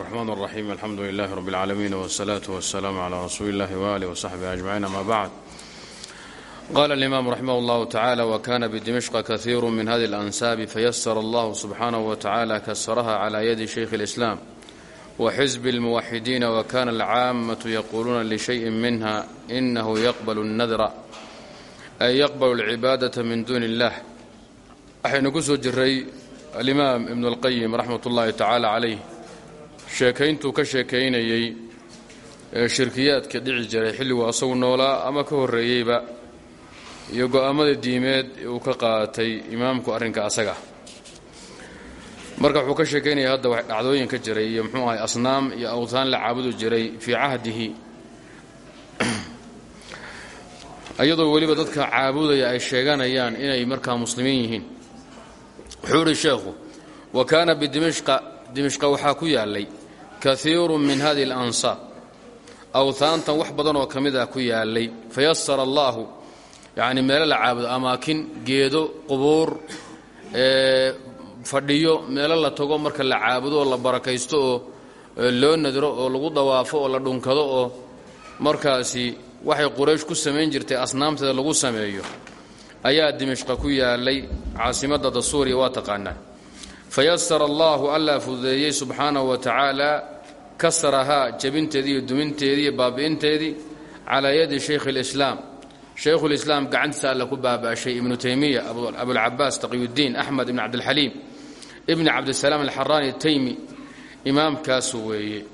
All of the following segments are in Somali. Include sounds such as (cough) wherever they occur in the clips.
الرحمن الرحيم الحمد لله رب العالمين والصلاة والسلام على رسول الله وآله وصحبه أجمعين أما بعد قال الإمام رحمه الله تعالى وكان بدمشق كثير من هذه الأنساب فيسر الله سبحانه وتعالى كسرها على يد شيخ الإسلام وحزب الموحدين وكان العامة يقولون لشيء منها إنه يقبل النذر أي يقبل العبادة من دون الله waxaynu ku soo jiray alimaam ibnu اlqayim raxmat ullaahi tacaala calayh sheekayntuu ka sheekaynayey shirkiyaadka dhici jiray xilliguu asagu noolaa ama ka horreeyeyba iyo go'aammada diimeed uu ka qaatay imaamku arrinka asaga. Marka wuxuu ka sheekaynaya hadda dhacdooyin ka jiray iyo muxuu ahay asnaam iyo awtaan la caabudi jiray fii cahdihi. (clears throat) Iyadoo weliba dadka caabudaya ay sheeganayaan inay markaa muslimiin yihiin. Wuxuu idhi sheekhu wa kaana bidimishqa dimishqa waxaa ku yaallay kaiiru min hadihi alansaab awhaantan wax badan oo ka mid ah ku yaallay. Fayasara allaahu yacni meelo la caabudo amaakin geedo qubuur fadhiyo meelo la tago marka la caabudo oo la barakaysto oo loo nadro oo lagu dawaafo oo la dhunkado oo markaasi waxay quraysh ku samayn jirtay asnaamteeda lagu sameeyo. Ayaa dimishqa ku yaalay caasimadada suuriya waa taqaanaa. Fayasara allaahu allaa fududeeyey subxaanahu wa tacaala kasrahaa jebinteedii iyo duminteedii iyo baabi'inteedii calaa yadi shaykhi اlislaam shaykhulislaam gacantiisa alla ku baaba'shay ibnu taymiya abulcabaas taqiyudiin axmed ibn cabdilxaliim ibni cabdisalaam alxaraani taymi imaamkaasu weeye.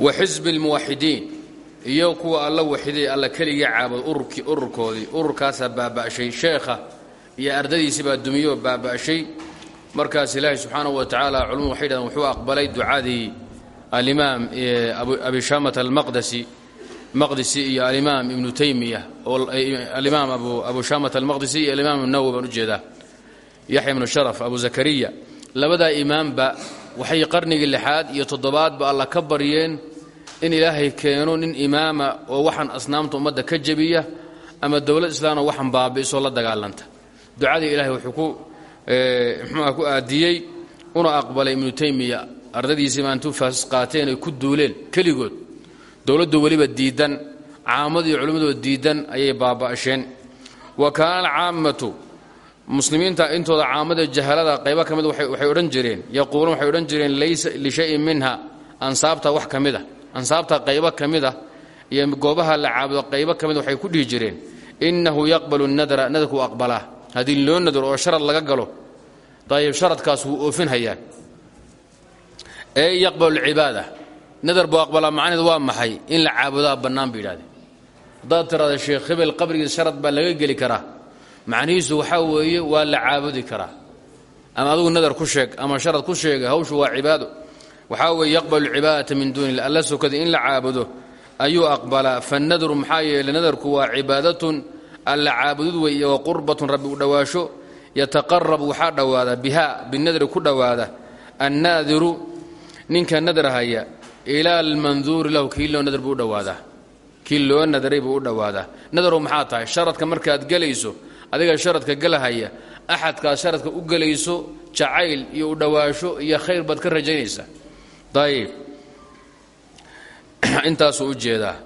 Wa xisbi اlmuwaxidiin iyo kuwa alla waxiday alla keligii caabud ururkii ururkoodii ururkaasaa baaba'shay sheekha iyo ardadiisii baa dumiyoo baaba'shay markaas ilaahay subxaanahu wa tacaala culumadu waxay dhahdeen wuxuu aqbalay ducadii alimaam abishamat almaqdasi maqdisi iyo alimaam ibnu taymiya alimaam abu shamat almaqdisi iyo alimaam nawowi baan u jeedaa yaxya ibnu sharaf abu zakariya. Labadaa imaamba waxay qarnigii lixaad iyo toddobaadba alla ka baryeen in ilaahay keeno nin imaama oo waxaan asnaamta ummadda ka jebiya ama dowlad islaamna waxaan baabi'isoo la dagaalanta. Ducadii ilahay wuxuu mxuuha ku aadiyey una aqbalay ibnu taymiya. Ardadiisiiba intuu faas qaateen ay ku duuleen keligood. Dowladdu weliba diidan caamadu iyo culimmadoo diidan ayay baaba'sheen. Wa kaana alcaammatu muslimiinta intooda caamada jahalada qaybo ka mid waxay odhan jireen yaquuluun waxay odhan jireen laysa lishayin minha. Ansaabta wax ka mid a ansaabta qaybo ka mid ah iyo goobaha la caabudo qaybo ka mid waxay ku dhihi jireen innahu yaqbalu nadra nadarku aqbalaa haddii loo nadro oo sharad laga galo dayib sharadkaas wuu oofin hayaan ee yaqbalu alcibaada nadar buu aqbalaa macnaheed waa maxay? In la caabudaa bannaan ba yidhahdeen sheekh hebel qabrigiisa sharad baa laga geli karaa. Macnihiisu waxaa weeye waa la caabudi karaa. Ama adugu nadar ku sheeg ama sharad ku sheega hawshu waa cibaado. Waxaa weeye yaqbalu cibaadata min duuni illah alla sokada in la caabudo ayuu aqbalaa. Fannadru maxaa yeeley nadarku waa cibaadatun alla caabudud wey wa qurbatun rabbi u dhowaasho yataqarabu waxaa dhowaada biha binadri ku dhowaada annaadiru ninka nadar haya ilaa almanduuri lahu kii loo nadar buu u dhowaadaa kii loo nadaray buu u dhowaadaa nadaru maxaa tahay? Sharadka markaad gelayso adiga sharadka gelahaya axadkaad sharadka u gelayso jacayl iyo u dhowaasho iyo khayr baad ka rajaynaysaa ayib (clears throat) intaasuu u jeedaa.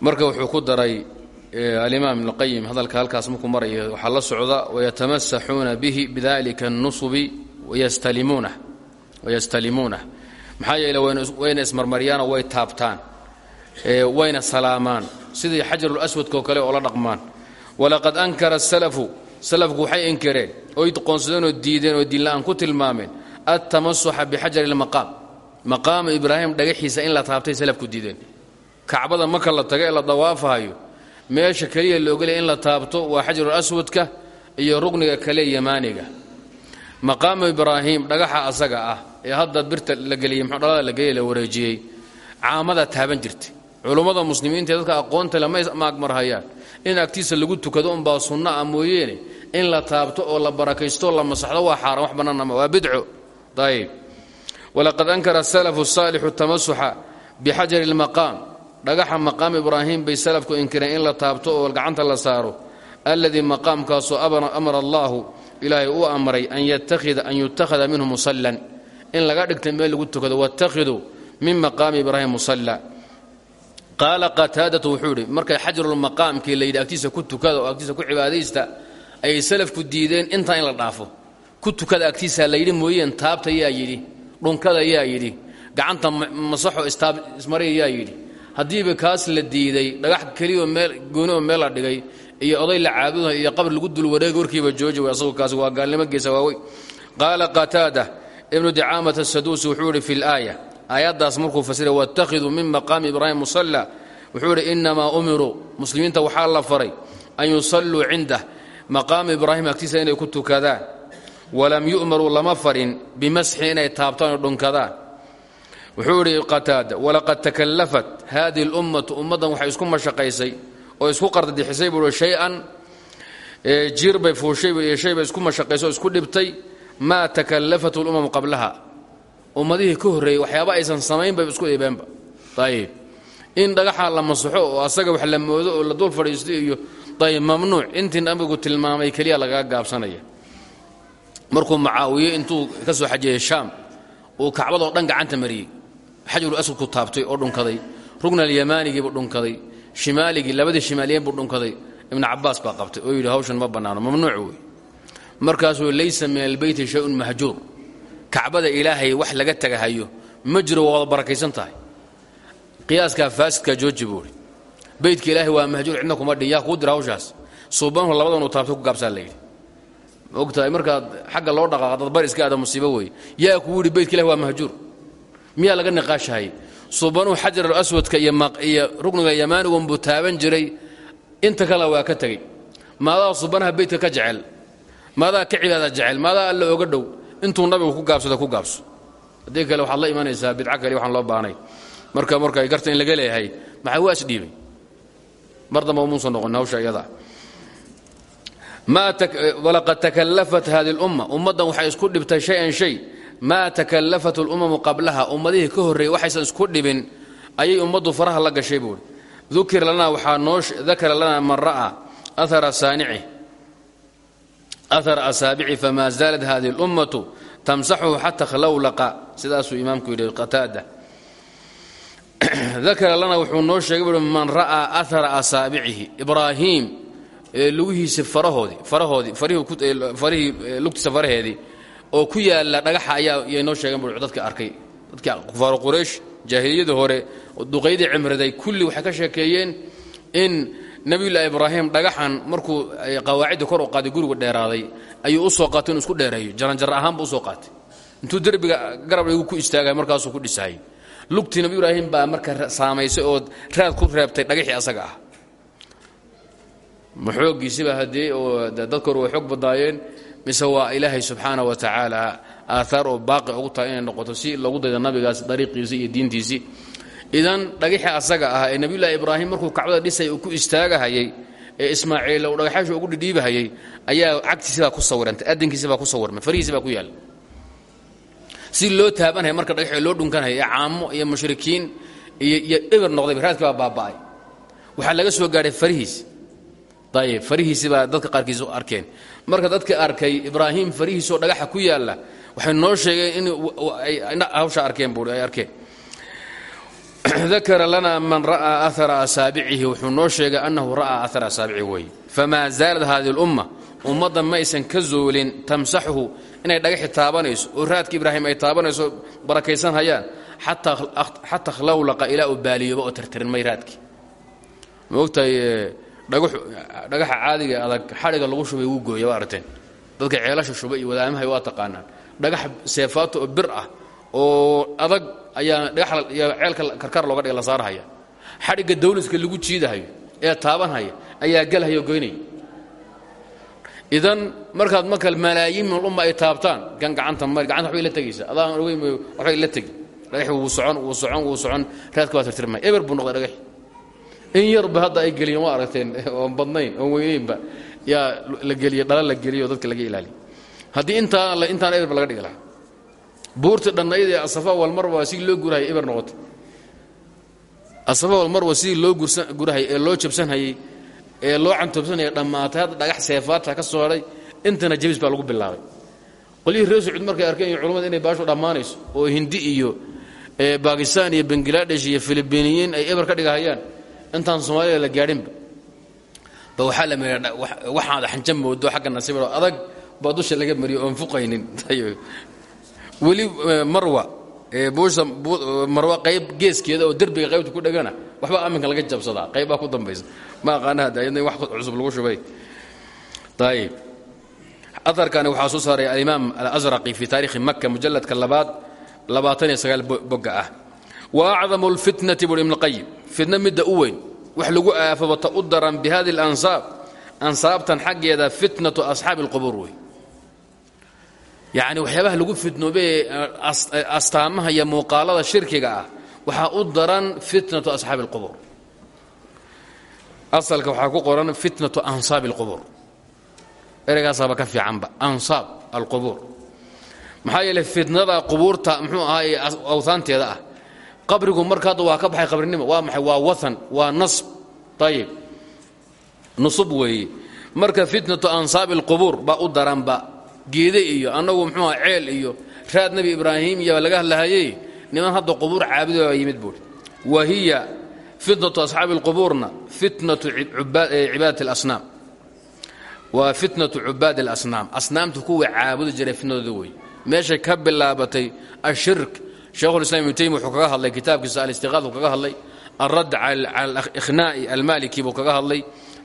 Marka wuxuu ku daray alimaam ibnuqayim hadalka halkaas markuu maraya waxaa la socda wayatamasaxuuna bihi bidalika اnusubi wayastalimuunah maxaa yeele wayna ismarmaryaanoo way taabtaan wayna salaamaan. Sidii xajarulaswadkao kale oo la dhaqmaan. Walaqad ankara asalafu salafku waxay inkireen oy qoonsadeen oo diideen oo diinla'aan ku tilmaameen altamasuxa bixajari lmaqaam maqaama ibraahim dhagaxiisa in la taabtay salafku diideen. Kacbada marka la taga ee la dawaafahayo meesha keliya la ogolaya in la taabto waa xajarul aswadka iyo rugniga kale yamaaniga. Maqaamu ibraahim dhagaxa asaga ah ee hadda birta la geliyey mxuu dhalada la geliya la wareejiyey caamada taaban jirtay. Culummada muslimiinta dadka aqoonta lama maagmarhayaan. In agtiisa lagu tukado unbaa sunno ah mooyeene. In la taabto oo la barakaysto la masaxdo waa xaaraan wax bannaanama waa bidco. Ayb walaqad ankara asalafu saalixu tamasuxa bixajari lmaqaam dhagaxa maqaam ibraahim bay salafku inkireen in la taabto oo gacanta la saaro. Alladii maqaamkaasoo amara allaahu ilaahay uu amray an yutakhada minhu musallan. In laga dhigta meel lagu tukado wattakhiduu min maqaami ibraahim musalla. Qaala qataadatu wuxuu idhi markay xajarulmaqaamkii la yidhi agtiisa ku tukada oo agtiisa ku cibaadaysta ayay salafku diideen intaa in la dhaafo. Ku tukada agtiisa la yidhi mooyeen taabta yaa yidhi dhunkada yaa yidhi gacanta masaxo ismariya yaa yidhi haddiiba kaas la diiday dhagax keliyaoo meel goonioo meel la dhigay iyo oday la caabudayo iyo qabr lagu dul wareegi warkiiba jooji asagu kaasi waa gaalnimo geesa waawey qaala qataada ibnu dicaamata asaduusi wuxuu idhi fi laaya aayaddaas markuu fasiray waاttakhiduu min maqaami ibraahim musalla wuxuu idhi inamaa umiruu muslimiinta waxaa la faray an yusalluu cindah. Maqaama ibraahim agtiisa inay ku tukadaan walam yu'maruu lama farin bimasxi inay taabtaan dhunkadaan wuxuu idhi qataada walaqad takallafat hadihi اlummatu ummaddan waxay isku mashaqaysay oo isku qardadixisay buui shay-an jiir bay fuushay iyo shay bay isku mashaqaysay oo isku dhibtay. Maa takallafat اlumamu qablaha. Ummadihii ka horreeyey waxyaaba aysan samayn bay isku in dhagaxa la masaxo oo asaga wax la moodo oo la dul fadhiisto iyo ayb mamnuuc. Intii nabigu tilmaamay keliya lagaga gaabsanaya. Markuu macaawiye intuu ka soo xajiyey shaam uu kacbadoo dhan gacanta mariyey xajarul aswadku taabtay oo dhunkaday. Rugna alyamaanigiibuu dhunkaday. Shimaaligii labadii shimaaliyen buu dhunkaday. Ibnu cabaas baa qabtay oo yidhi hawshan ma bannaano mamnuuc wey markaasuu laysa min albeyti shay-un mahjuur. Kacbada ilaahay wax laga tagahayo ma jiro waa tahay. Qiyaaskaa faasidkaa jooji buuhi beytka ilaahay waa mahjuur cidna kuma dhin yaa kuu labadan uu taabtay ku gaabsaa layidhi ma ogtahay xagga loo dhaqaaqa dad bar iska aada musiibo weeye yaa kuu yidhi beytka ilahi waa mahjuur miyaa laga niqaashahayay suubanuhu xajar alaswadka iyo rugniga yamaanigunbuu taaban jiray. Inta kale waa ka tegey. Maadaa subanaha beytka ka jecel maadaa ka cibaada jecel maadaa alla oga dhow intuu nabigu ku gaabsada ku gaabso. Haddii kale waxaad la imanaysaa bidco kale waxaan loo baahnay marka marka garta in laga leeyahay maxaa waa isdhiibay mar damba muusan noqon hawsha iyada. Walaqad takallafat hadi lumma. Ummaddan waxay isku dhibtay shay-an shay maa takallafat اlumamu qablaha ummadihii ka horreeyey waxaysan isku dhibin ayay ummaddu faraha la gashay buuri ukira lanaa waxaa noo dakara lanaa man saanici ahara asaabici fama zaalat hadihi اlummatu tamsaxuhu xata khlawlaqa. Sidaasuu imaamku yidhi qataada dakara lana wuxuu noo sheegay buui man ra'aa ahara asaabicihi ibraahiim lugihiisi farahoodii farahoodii farihii lugtiisa faraheedii oo ku yaalla dhagaxa ayaa yay noo sheegeen bui dadka arkay. Dadkii kufaaru quraysh jaahiliyadii hore duqaydii cimriday kulli waxay ka sheekeeyeen in nebiyullaahi ibraahim dhagaxan markuu qawaacidda kor u qaaday gurigu dheeraaday ayuu u soo qaatay inuu isku dheereeyo. Jaranjarra ahaanba u soo qaatay. Intuu derbiga garab dhigu ku istaagay markaasuu ku dhisayay lugtii nabi ibraahim baa marka saamaysay oo raad ku reebtay dhagaxii asaga ah. Ma xooggiisiba haddii oo dadka hore way xoog badaayeen mise waa ilaahay subxaana wa tacaala aaaar oo baaqi ugu tahay inay noqoto si loogu dayda nabigaas dariiqiisii iyo diintiisii idan dhagaxii asaga ah ee nebiyullaahi ibraahim markuu kacbada dhisay uu ku istaagahayay ee ismaaciil uu dhagaxaashu ugu dhidhiibahayay ayaa cagtiisibaa ku sawirantay adinkiisibaa ku sawirmay farihiisibaa ku yaalla si loo taabanaya marka dhagaxii loo dhunkanaya ee caamo iyo mushrikiin iyo eber noqdayba raadkii baa baaba'ay. Waxaa laga soo gaadhay farihiisi ayib farihiisi baa dadka qaarkiis arkeen marka dadka arkay ibraahim farihiisoo dhagaxa ku yaalla waxay noo sheegeen in hawsha arkeen buui ay arkeen. (clears throat) Dakara lana man ra'aa ahara asaabicihi wuxuu noo sheegay annahu ra'aa ahara asaabicihi wey famaa zaalad hadihi lumma ummadda ma aysan ka zoolin tamsaxuhu inay dhagaxi taabanayso oo raadka ibraahim ay taabanayso barakaysan hayaan xataa khlawlaqa ilaa uu baaliyoba oo tirtirmay raadkii. Ma ogtahay dhagaxa caadiga adag xadhiga lagu shubay wuu gooya waa aragteen. Dadka ceelasha shuba wadaamahay waa taqaanaan. Dhagax seefaato oo bir ah oo adag ayaa dhagax ceelka karkar looga dhiga la saarhaya xadhigga dawliska lagu jiidahayo ee taabanhaya ayaa gelhaya oo goynaya idan markaad marka malaayiin min umma ay taabtaan kan gacanta mari gacanta waxbay la tegaysaa. Adaan ogeyn waxbay la tegi. Dhagaxi wuu socon wuu socon wuu socon. Raadka waa tirtirmay eber buu noqday dhagaxi in yarba hadda ay geliyeen waa aragteen oon badnayn oon weynaynba. Yaa la geliye dhala la geliyo dadka laga ilaaliyo. Haddii intaan intaan eberba laga dhigi buurta dhannayd ee asafa walmarwa sidii loo gurahayay eber noqotay. Asafa walmarwa sidii loo gurahayay ee loo jabsanhayey ee loo cantoobsanaya dhammaatay hadda dhagax seefaata ka soo intana jabis baa lagu bilaabay. Qolyihii reer sacuud markay arkeen iyo culamada inay baashu dhammaanayso oo hindi iyo bakistan iyo bangaladesh iyo filibiiniyiin ay eber ka dhigahayaan intaan soomaaliya la gaadhinba ba. Waxaa la mia waxaad xanja moodo xagga nasiibao adag baa dusha laga mariyo oon fuqaynin. (laughs) Weli marwa buusha marwa qayb geeskeeda oo derbiga qaybta ku dhegana waxbaa aminka laga jabsadaa. Qaybbaa ku dambaysa. Ma aqaana hadda ayadna wax cusub lagu shubay. Ayib aarkani waxaa soo saaray alimaam alazraqi fi taarikhi maka mujaladka labaad labaatan iyo sagaal boga ah. Wa acdamu lfitnati buri ibn qayim fitna midda u weyn wax lagu aafabata u daran bi hadi lansaab ansaabtan xaggeeda fitnatu asxaabi اlqubuur wey yacni waxyaabaha lagu fitnoobee astaamaha iyo muuqaalada shirkiga ah waxaa u daran fitnatu asxaabi اlqubuur asalka waxaa ku qoran fitnatu ansaabi اlqubuur ereygaasaba ka fiicanba ansaab alqubuur maxaa yeeley fitnada qubuurta muxuu ahaa ee awhaanteeda ah qabrigu marka hadda waa ka baxay qabrinimo waa maxay? Waa waan waa nasb. Ayib nusub weeye marka fitnatu ansaabi alqubuur baa u daranba geede iyo annagu muxuu aha ceel iyo raad nebi ibraahim iyo laga hadlahayey niman hadda qubuur caabudo baa yimid buuri. Wa hiya fitnatu asxaabi alqubuurna fitnatu cibaadati اlasnaam waa fitnatu cubaad اlasnaam asnaamta kuwa caabudi jiray fitnadooda wey meeshay ka bilaabatay ashirk sheikhulislam ibnu taymi wuxuu kaga hadlay kitaabkiisa alistiqaad uu kaga hadlay alradd cala alikhnaai almaliki buu kaga hadlay.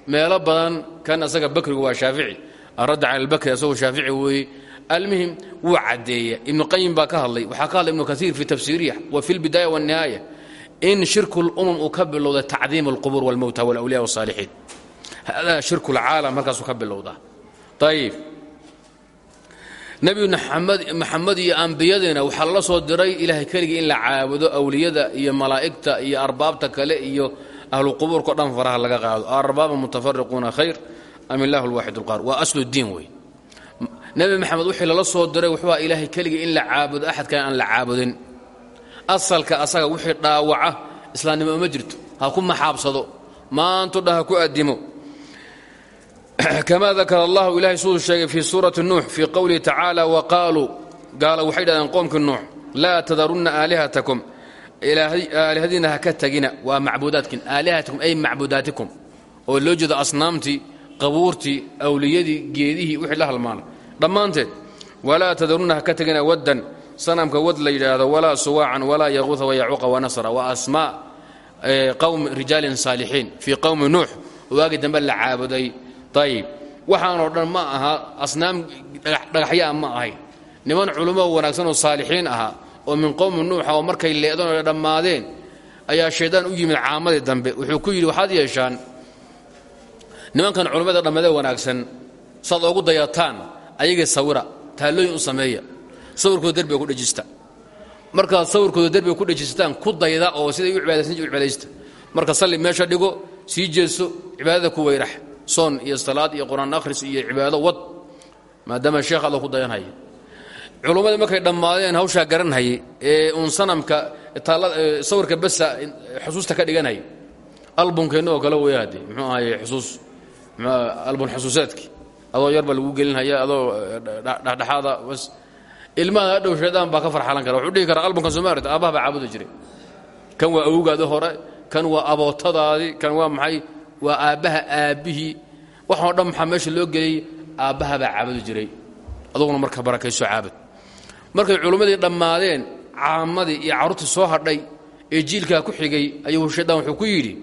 Meelo badan kan asaga bakrigu waa shaafici. Alradd cala albakri asagoo shaafici weeye. Almuhim wuu caddeeya ibnu qayim baa ka hadlay. Waxaa ka hadlay ibnu kaiir fi tafsiirihi wa fi lbidaaya walnihaaya in shirku lumam uu ka bilowday tacdiim alqubuur walmowta walawliya wاsaalixiin hada shirku lcaalam halkaasuu ka bilowdaa. Ayib nebi maxamed iyo ambiyadiina waxaa lala soo diray ilaahay keligii in la caabudo awliyada iyo malaa'igta iyo arbaabta kale iyo ahlu qubuurka o dhan faraha laga qaado. Arbaaba mutafariquuna khayr am illahu lwaaxid اlqaar waa aslu diin wey nebi maxamed wixii lala soo diray wuxuu aha ilaahay keligii in la caabudo axad kale aan la caabudin. Asalka asaga wixii dhaawaca islaamnimo uma jirto. Ha ku maxaabsado. Maanto dhan ha ku addimo (clears throat) kama dakara allahu ilahay siduu sheegay fii suurati nuux fii qowlihi tacaala waqaaluu gaala waxay dhahdeen qoomkii nuux laa tadarunna aalihatakum aalihadiina ha ka tegina waa macbuudaadkin aalihatakum ay macbuudaatikum. Oo loo jeedo asnaamtii qabuurtii awliyadii geedihii wixii la halmaana dhammaanteed walaa tadarunna ha ka tegina waddan sanamka wad la yidhaahdo walaa suwaacan walaa yaquuha wayacuuqa wanasra waa asmaa qowm rijaalin saalixiin fii qowmi nuux waagii dambe la caabuday ayib waxaanoo dhan ma aha asnaam dhagaxyaa ma ahayn niman culummo wanaagsan oo saalixiin ahaa oo min qowmi nuuxa oo markay leedan oo dhammaadeen ayaa shaydaan u yimid caamadii dambe. Wuxuu ku yidhi waxaad yeeshaan nimankan culummada dhammeedee wanaagsan saad oogu dayataan ayagii sawira taallooyin u sameeya. Sawirkooda derbiga ku dhejista. Markaad sawirkooda derbiga ku dhejisataan ku dayda oo siday u cibaadaysan u cibaadaysta. Marka salli meesha dhigo sii jeeso cibaadada ku weyrax soon iyo salaad iyo qur'aan akhris iyo cibaado wad maadaama sheekh alla ku dayanhaya markay dhammaadeen hawshaa garanhayay ee uun sanamka sawirka basa xusuusta ka dhiganhaya albunkeena oo kale muxuu ahaye xusuus albun xusuuseedkii adoo yar baa lagu gelinhaya adoo dhexdhexaada bas. Ilmaha hadhow shaydaan baa ka farxalan kara. Wuxuu dhihi karaa albunkan somaarita aabbaha baa caabudi jiray. Kan waa awgaadi hore kan waa abootadaadii kan waa maxay waa aabbaha aabbihii. Waxoo dhan maxaa meesha loo geliyey aabbaha baa caabudi jiray. Aduguna marka barakayso caabud markay culummadii dhammaadeen caamadii iyo carruurtii soo hadhay ee jiilkaa ku xigay ayuu shaydaan wuxuu ku yidhi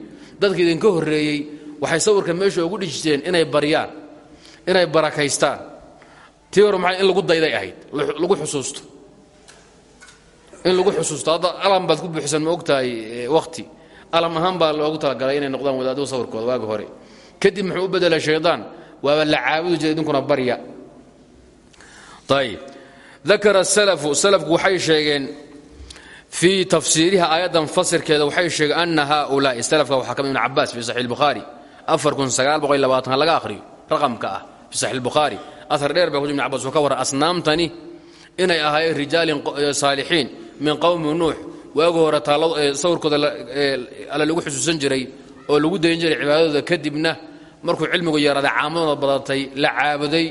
dadka idinka horreeyey waxay sawirka meesha ugu dhijisteen inay baryaan inay barakaystaan. Tii hore maxay in lagu dayday ahayd? Lagu xusuusto. In lagu xusuusto. Hadda alam baad ku buuxisan ma ogtahay wakhti alam ahaan baa loogu talagalay inay noqdaan wadaaduu sawirkooda waagi hore. Kadib muxuu u bedelay shaydaan waaba la caabudi jiray idinkuna barya. Ayib dakara salafu salafku waxay sheegeen fii tafsiiriha aayaddan fasirkeeda waxay sheegeen ana haulaai salafka waxaa ka mid ibn cabaas fi saxiix bukhaari laga akhriyo raqamka ah fi saxiix bukhaari ahar dheer ba ku ibn cabas uu ka warra asnaamtani inay ahaayeen rijaalin saalixiin min qowmi nuux waagi hore sawirkooda alla lagu xusuusan jiray oo lagu dayin jiray cibaadadooda kadibna markuu cilmigu yaraaday caamadooda badatay la caabuday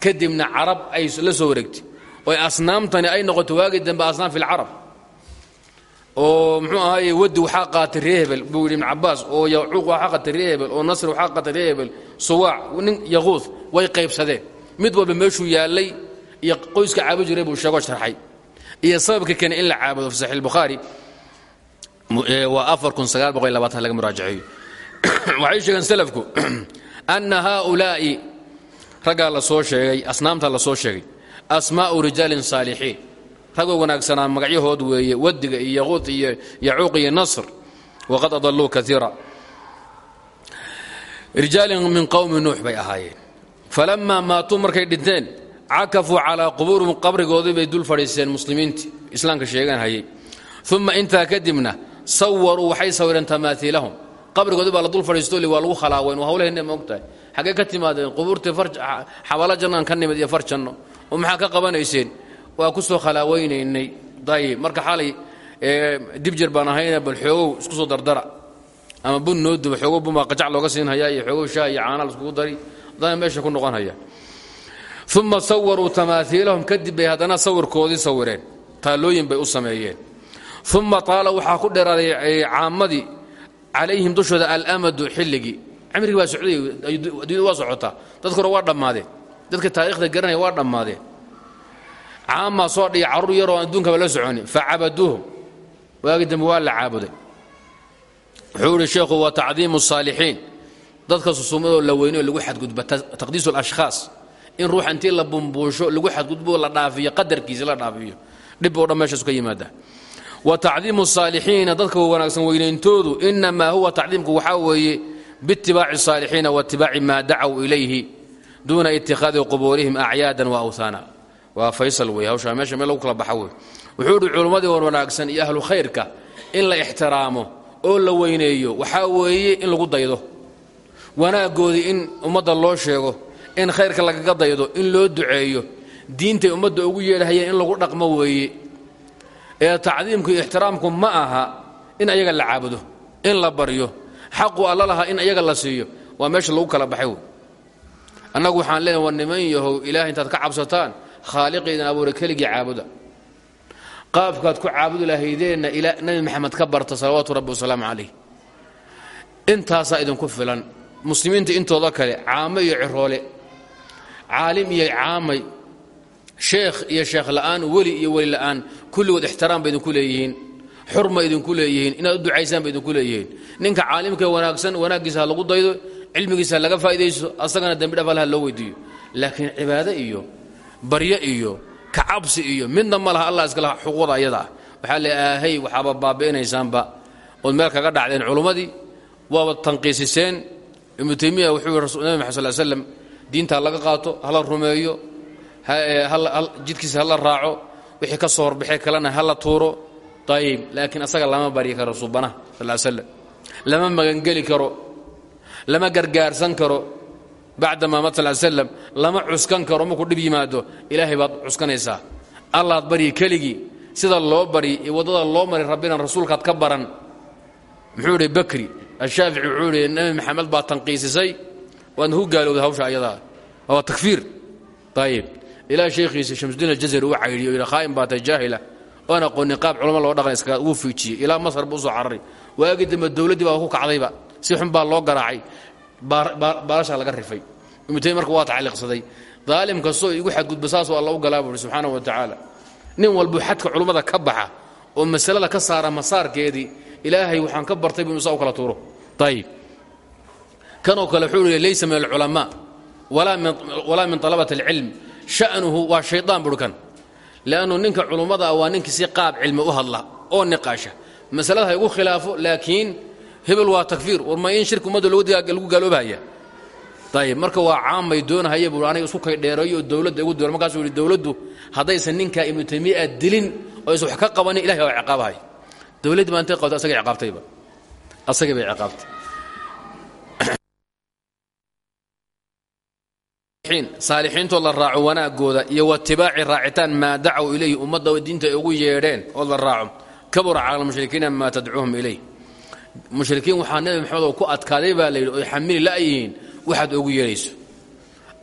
kadibna carab ay la soo wareegtay. Oy asnaamtani ay noqoto waagii dambe asnaam fi lcarab oo mxuu ahaay wadi waxaa qaatay ree hebel ibn cabaas oo yacuuq waxaa qaatay ree oo nasr waxaa qaatay ree suwaac nin yaquud way qaybsadeen. Mid walba meeshuu iyo qoyska caabud jiray buu sheego sharxay iyo sababka keena in la caabudo fi saxiix bukhaari waa laga muraajaceeyo. (clears throat) Waxay sheegeen salafku (clears throat) anna haaulaa'i raggaa la soo sheegay asnaamta la soo sheegay asmaa'u rijaalin saalixiin. Ragoo wanaagsanaa magacyahood weeye wadiga iyo yaquud iyo yacuuq iyo nasr waqad adalluu kaiira rijaalin min qowmi nuux bay ahaayeen. Falammaa maatuu markay dhinteen cakafuu calaa qubuurihim qabrigoodii bay dul fadhiisteen muslimiintii islaamka sheegan hayay. Uma intaa kadibna sawaruu waxay sawireen tamaaiilahum qabrigoodii baa la dul fadhiisto waa lagu khalaaweyn waa hawlaheenna ma ogtahay xaggee ka timaadeen qubuurtii xabaalo jannaan ka nimid iyo far janno oo maxaa ka qabanayseen? Waa ku soo khalaabaynaynay dayib marka bal xoogow isku soo dardara. Ama bun noo duba qajac looga siin hayaa iyo xoogow shaah iyo caana laiskugu dari. Dana meesha ku noqon haya uma sawaruu amaaiilahum kadib bay haddana sawirkoodii sawireen taalooyin bay u sameeyeen uma taala waxaa ku dheeraaday caammadii calayhim dushooda almadu xilligii cimrigii baa socdayaddunyadu waa socotaa dadka hore waa dhammaadeen dadka taariikhda garanaya waa dhammaadeen caamaa soo dhiya carruur yaroo aan adduunkaba la soconin facabaduuhum waagi dambe waa dadka susuumadoo la weynayo lagu xadgudba taqdiisu alashkhaas in ruuxa la bumbuusho lagu xadgudbo la dhaafiyo qadarkiisi la dhaafiyo. Dhib oo dhan meeshaasu ka yimaada wa tacdiimu saalixiina dadka wanaagsan weynayntoodu inamaa huwa tacdiimku waxaa weeye biitibaaci saalixiina wa itibaaci maa dacow ilayhi duuna ittikhaadi qubuurihim acyaadan wa awhaana waa faysal wey hawshaa meesha meel lagu kala baxa wey. Wuxuu idhi culummadii wanaagsan iyo ahlu khayrka in la ixtiraamo oo la weyneeyo waxaa weeye in lagu daydo. Wanaaggoodii in ummadda loo sheego in khayrka lagaga daydo in loo duceeyo diintay ummadda ugu yeedhahayeen in lagu dhaqmo weeye ee tacdiimku iyo ixtiraamku ma aha in ayaga la caabudo in la baryo. Xaqu alla in ayaga la siiyo. Waa meesha lagu kala baxay wey waxaan leenahay war niman yahow ilahay intaad ka cabsataan khaaliqaydan abuure keligii caabuda. Qaabkaad ku caabudi lahaydeenna nabi maxamed ka barta salawaatu rabbi wasalaamu calayh. Intaasaa idinku filan. Muslimiinta intooda kale caamo iyo ciroole caalim iyo caamay sheekh iyo sheekh la'aan weli iyo weli la'aan kulligood ixtiraam bay idinku leeyihiin xurma idinku leeyihiin inaad u ducaysaan bay idinku leeyihiin. Ninka caalimka wanaagsan wanaaggiisa ha lagu daydo cilmigiisa ha laga faa'idayso asagana dembi dhaf allaha loo weydiiyo. Laakiin cibaado iyo baryo iyo kacabsi iyo midna ma laha allah iskala xuquuqda ayada. Ah meel kaga dhacdeen culummadii waaba tanqiisiseen. Ibnu wuxuu yihi nabi maxad sal slam diinta laga qaato hala rumeeyo jidkiisa hala raaco wixii ka soo horbaxay kalena hala tuuro. Ayib laakiin asaga lama baryi karo subanaha sal slam lama magangeli karo. Lama gargaarsan karo. Bacdama mat sal lama cuskan karo. Markuu dhib yimaado. Ilaahay baad cuskanaysaa. Allaad baryi keligii. Sida loo baryi iyo loo mari rabbina rasuulkaad ka baran. Muxuu bakri ashaafici wuxuu idhi nebi maxamed baa waadna ku gaalowday hawsha ayadaa. Waa takfiir. Ayib ilaa sheekhiisa shamsudiin aljazari uu caydhiyo yidhi khaa'im baa tay jaahila. Oan aqoonin qaab culamo loo dhaqan iskaga ugu fiijiyey ilaa masar buu u soo cararay. Waagii dambe dowladdii baa ku kacdayba si xun baa loo garaacay. Baalashaa laga rifay. Ibnu taymi marka waa tacliiqsaday. Daalim kastoo igu xadgudba saasoo alla u galaa buuhi subxaanahu wa tacaala nin walbuu xadka culummada ka baxa oo masalada ka saara masaarkeedii ilaahay waxaan ka bartay buu u kanoo kale wuxuu laysa min alculamaa walaa min talabat alcilm. Sha'nuhu waa shaydaan buuhi kan. Ninka culummada ah waa ninkii si qaab cilmi u hadla oo niqaasha. Masalada ha igu laakiin hebel waa takfiir. War ma in shirki ummadda lagu gaaloobahaya ayib marka waa caamay doonahaya buu aniga isku kay dheereeyo oo dowladda igu diro markaasuu yihi dowladdu haddaysan ninkaa ibnu taymiya dilin oo aysan wax ka qabanin ilahay ciqaabahay. Dowladdii baa intay asagay ciqaabtayba. Asagay bay ciqaabtay saalixiintood la raaco wanaagooda iyo watibaaci raacitaan maa dacaw ilayhi ummadda diinta ay ugu yeedheen ood la raaco. Kabura cala almushrikiina maa tadcuuhum ilayh. Mushrikiin waxaa nebi maxamed oo ku adkaaday baa layidhi oy xamili la'yihiin waxaad ogu yeedhayso.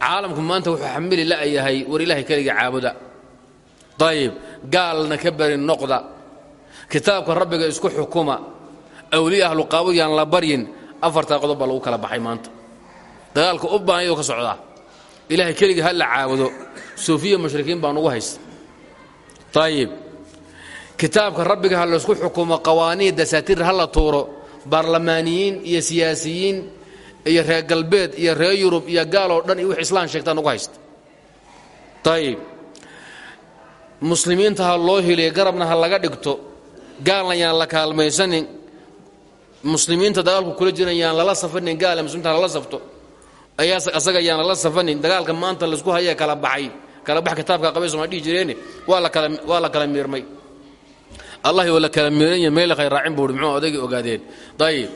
Caalamku maanta wuxuu xamili la'yahay war ilaahay keliga caabuda. Ayib gaalna ka bari noqda. Kitaabka rabbiga isku xukuma. Awliya ahluqaabud yaan la baryin. Afartaa qodob baa lagu kala baxay maanta. Dagaalka u baahan iyadoo ka socdaa ilaahay keligii ha la caabudo suufiya mushrikiin baa nugu haysta ayib kitaabka rabbiga ha laysku xukumo qawaaniin dasaatiir ha la tuuro baarlamaaniyiin iyo siyaasiyiin iyo reer galbeed iyo reer yurub iyo gaal oo dhan iyo wix islaan sheegtaa nugu haysta ayib muslimiinta ha loo hiliyo garabna ha laga dhigto gaalna yaan la kaalmaysanin muslimiinta dagaalku kula jiran yaan lala safanin gaala muslimiinta lala safto asaga yaan lala safanin. Dagaalka maanta la isku hayee kala baxay. Kala bax kitaabka qabay somaa dhihi jireene waa la kala miirmay. Allahi waa la kala miiranya meel khayr raacin buu muxuu odaygii ogaadeen? Dayib.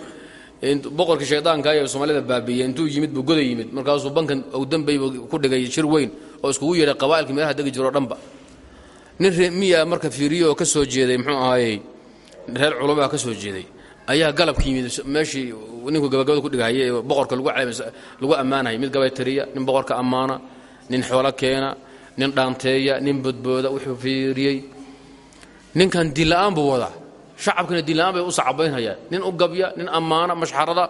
Boqorkii shaydaanka ayaa soomaalida baabiiyey intuu yimid buu goda yimid. Markaasuu bankan owdanbaybu ku dhigay shir weyn oo iskugu yeedhay qabaa'ilka meelaha degi jiro o dhanba. Nin reer miya marka fiiriyo ka soo jeeday muxuu ahaayey reer culamaa ka soo jeeday ayaa galabka yimid meeshii ninku gabagabada ku dhigahaya ee boqorka lagu ammaanaya mid gabaytariya nin boqorka ammaana nin xoolo keena nin dhaanteeya nin bodbooda wuxuu fiiriyey. Ninkan diinla'aan buu wadaa. Shacabkana diinla'aan bay u sacabaynhayaan nin u gabya nin ammaana mashxarada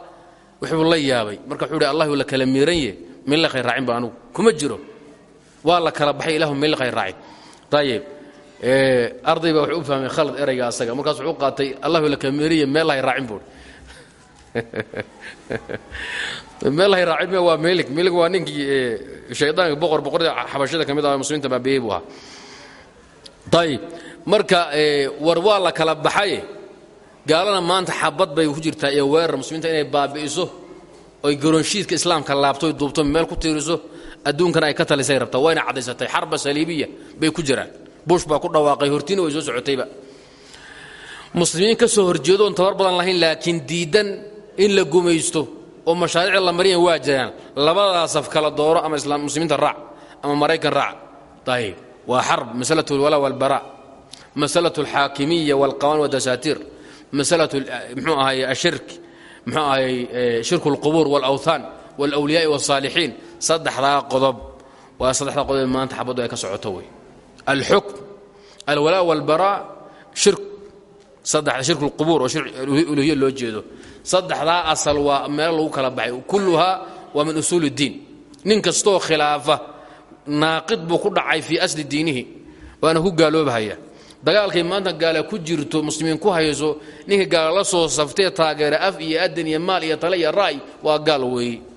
wuxuu la yaabay. Marka wuxuu hi allah la kala miiranye meel la khayr raacin ba anugu. Kuma jiro. Waa la kala baxay ilahu meel la khayr raacin. Ayib arday baa wuxuu u fahmay khalad erayga asaga. Markaas wuxuu qaatay allahu la kala miiranye meel lahay raacin buuri (laughs) meel lahay raacin waa meelig meelig waa ninkii shaydaanka boqor boqorda xabashada ka mid ah muslimiinta baabiiyey buu ahaa. Ayib marka war waa la kala baxaye gaalana maanta xabad bay ku jirtaa iyo weerar muslimiinta inay baabi'iso oy garonshiidka islaamka laabtoy duubto meel ku tiiriso adduunkana ay ka talisay rabtaa. Wayna caddaysatay xarba saliibiya bay ku jiraan bush baa ku dhawaaqay hortiina way soo socotayba. Muslimiin ka soo horjeedo oon badan lahayn laakiin diidan in la gumaysto oo mashaariicda la mariyan waa jiraan. Labadaasaf kala dooro ama muslimiinta raac ama maraykan raac. Ayib waa xarb masalat alwalaa walbaraa masalat alxaakimiya walqawaan wadasaatiir masalat mxuu ahay ashirk mxuu ahay shirku alqubuur walawthaan walawliyaai walsaalixiin saddexdaa qodob waa saddexdaa qodob maanta xabaddu ay ka socoto wey alxukm alwalaa walbaraa shirk saddex shirku lqubuur oo uluhiya loo jeedo saddexdaa asal waa meel lagu kala baxay kulluhaa waa min usuul اddiin nin kastoo khilaafa naaqid buu ku dhacay fii asli diinihi waana ku gaaloobahaya dagaalkay maanta gaala ku jirto muslimiin ku hayso ninka gaala la soo saftee taageera af iyo adan iyo maal iyo tale iyo ra'y waa gaal weeye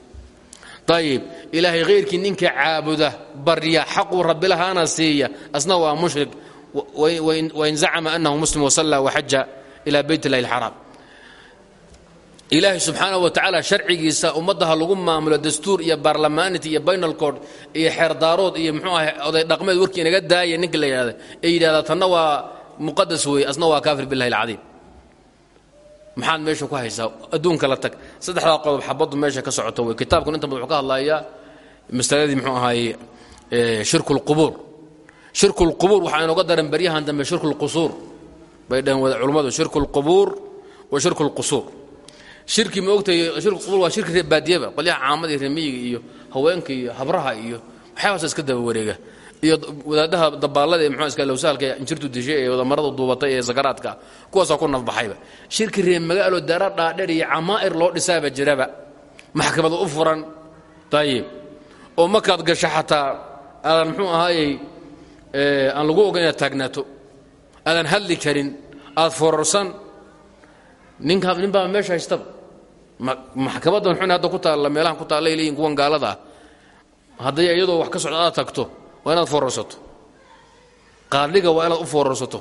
ayib ilaahay khayrkii ninka caabuda barya xaquu rabbilahaana siiya. Asna waa mushrik. Wain zacama anahu muslim wasalla waxaja ila bayt اllahi اlxaraam ilaahay subxaana wa tacaala sharcigiisa ummadaha lagu maamulo dastuur iyo barlamanity iyo baynal cord iyo xeerdaarood iyo mxuu ahay oday dhaqmeed warkii inaga daaya ninka la yidhahda ee yidhahda tanna waa muqadas weeye asna waa kaafir billahi alcadiim maxaad meesha ku haysaa? Adduunka la tag. Saddexdaa qodob xabaddu meesha ka socoto wey kitaabkun inta badan wuxuu ka hadlayaa masaladii mxuu ahaye shirku lqubuur shirku lqubuur waxaa inooga daran baryahan dambe shirku lqusuur bay dhaheen wada culummadu shirku lqubuur wa shirku lqusuur shirki ma ogtahay shirku qubuur waa shirki reer baadiyaba. Qolyaha caamada iyo reemiyiga iyo haweenka iyo habraha iyo waxyaabaasa iska daba wareega iyo wadaadaha dabaallada ee muxuu iska lowsaalka injirtu dishay ee wadamarada duubatay ee sakaraadka kuwaasaa ku nafbaxayba. Shirki reer magaalo dara dhaadher iyo camaa'ir loo dhisaaba jiraba. Maxkamada u furan. Dayib oo markaad gasho xataa aadan muxuu ahaayey aan lagu ogan taagnaato aadan hadli karin aad fororsan ninka nin baa meesha haystaba. Maxkamaddan xun hadda ku taalla meelahan ku taallay leeyihiin kuwan gaalada ah iyadoo wax ka socda aad tagto waa inaad foorarsato. Inaad u foorarsato.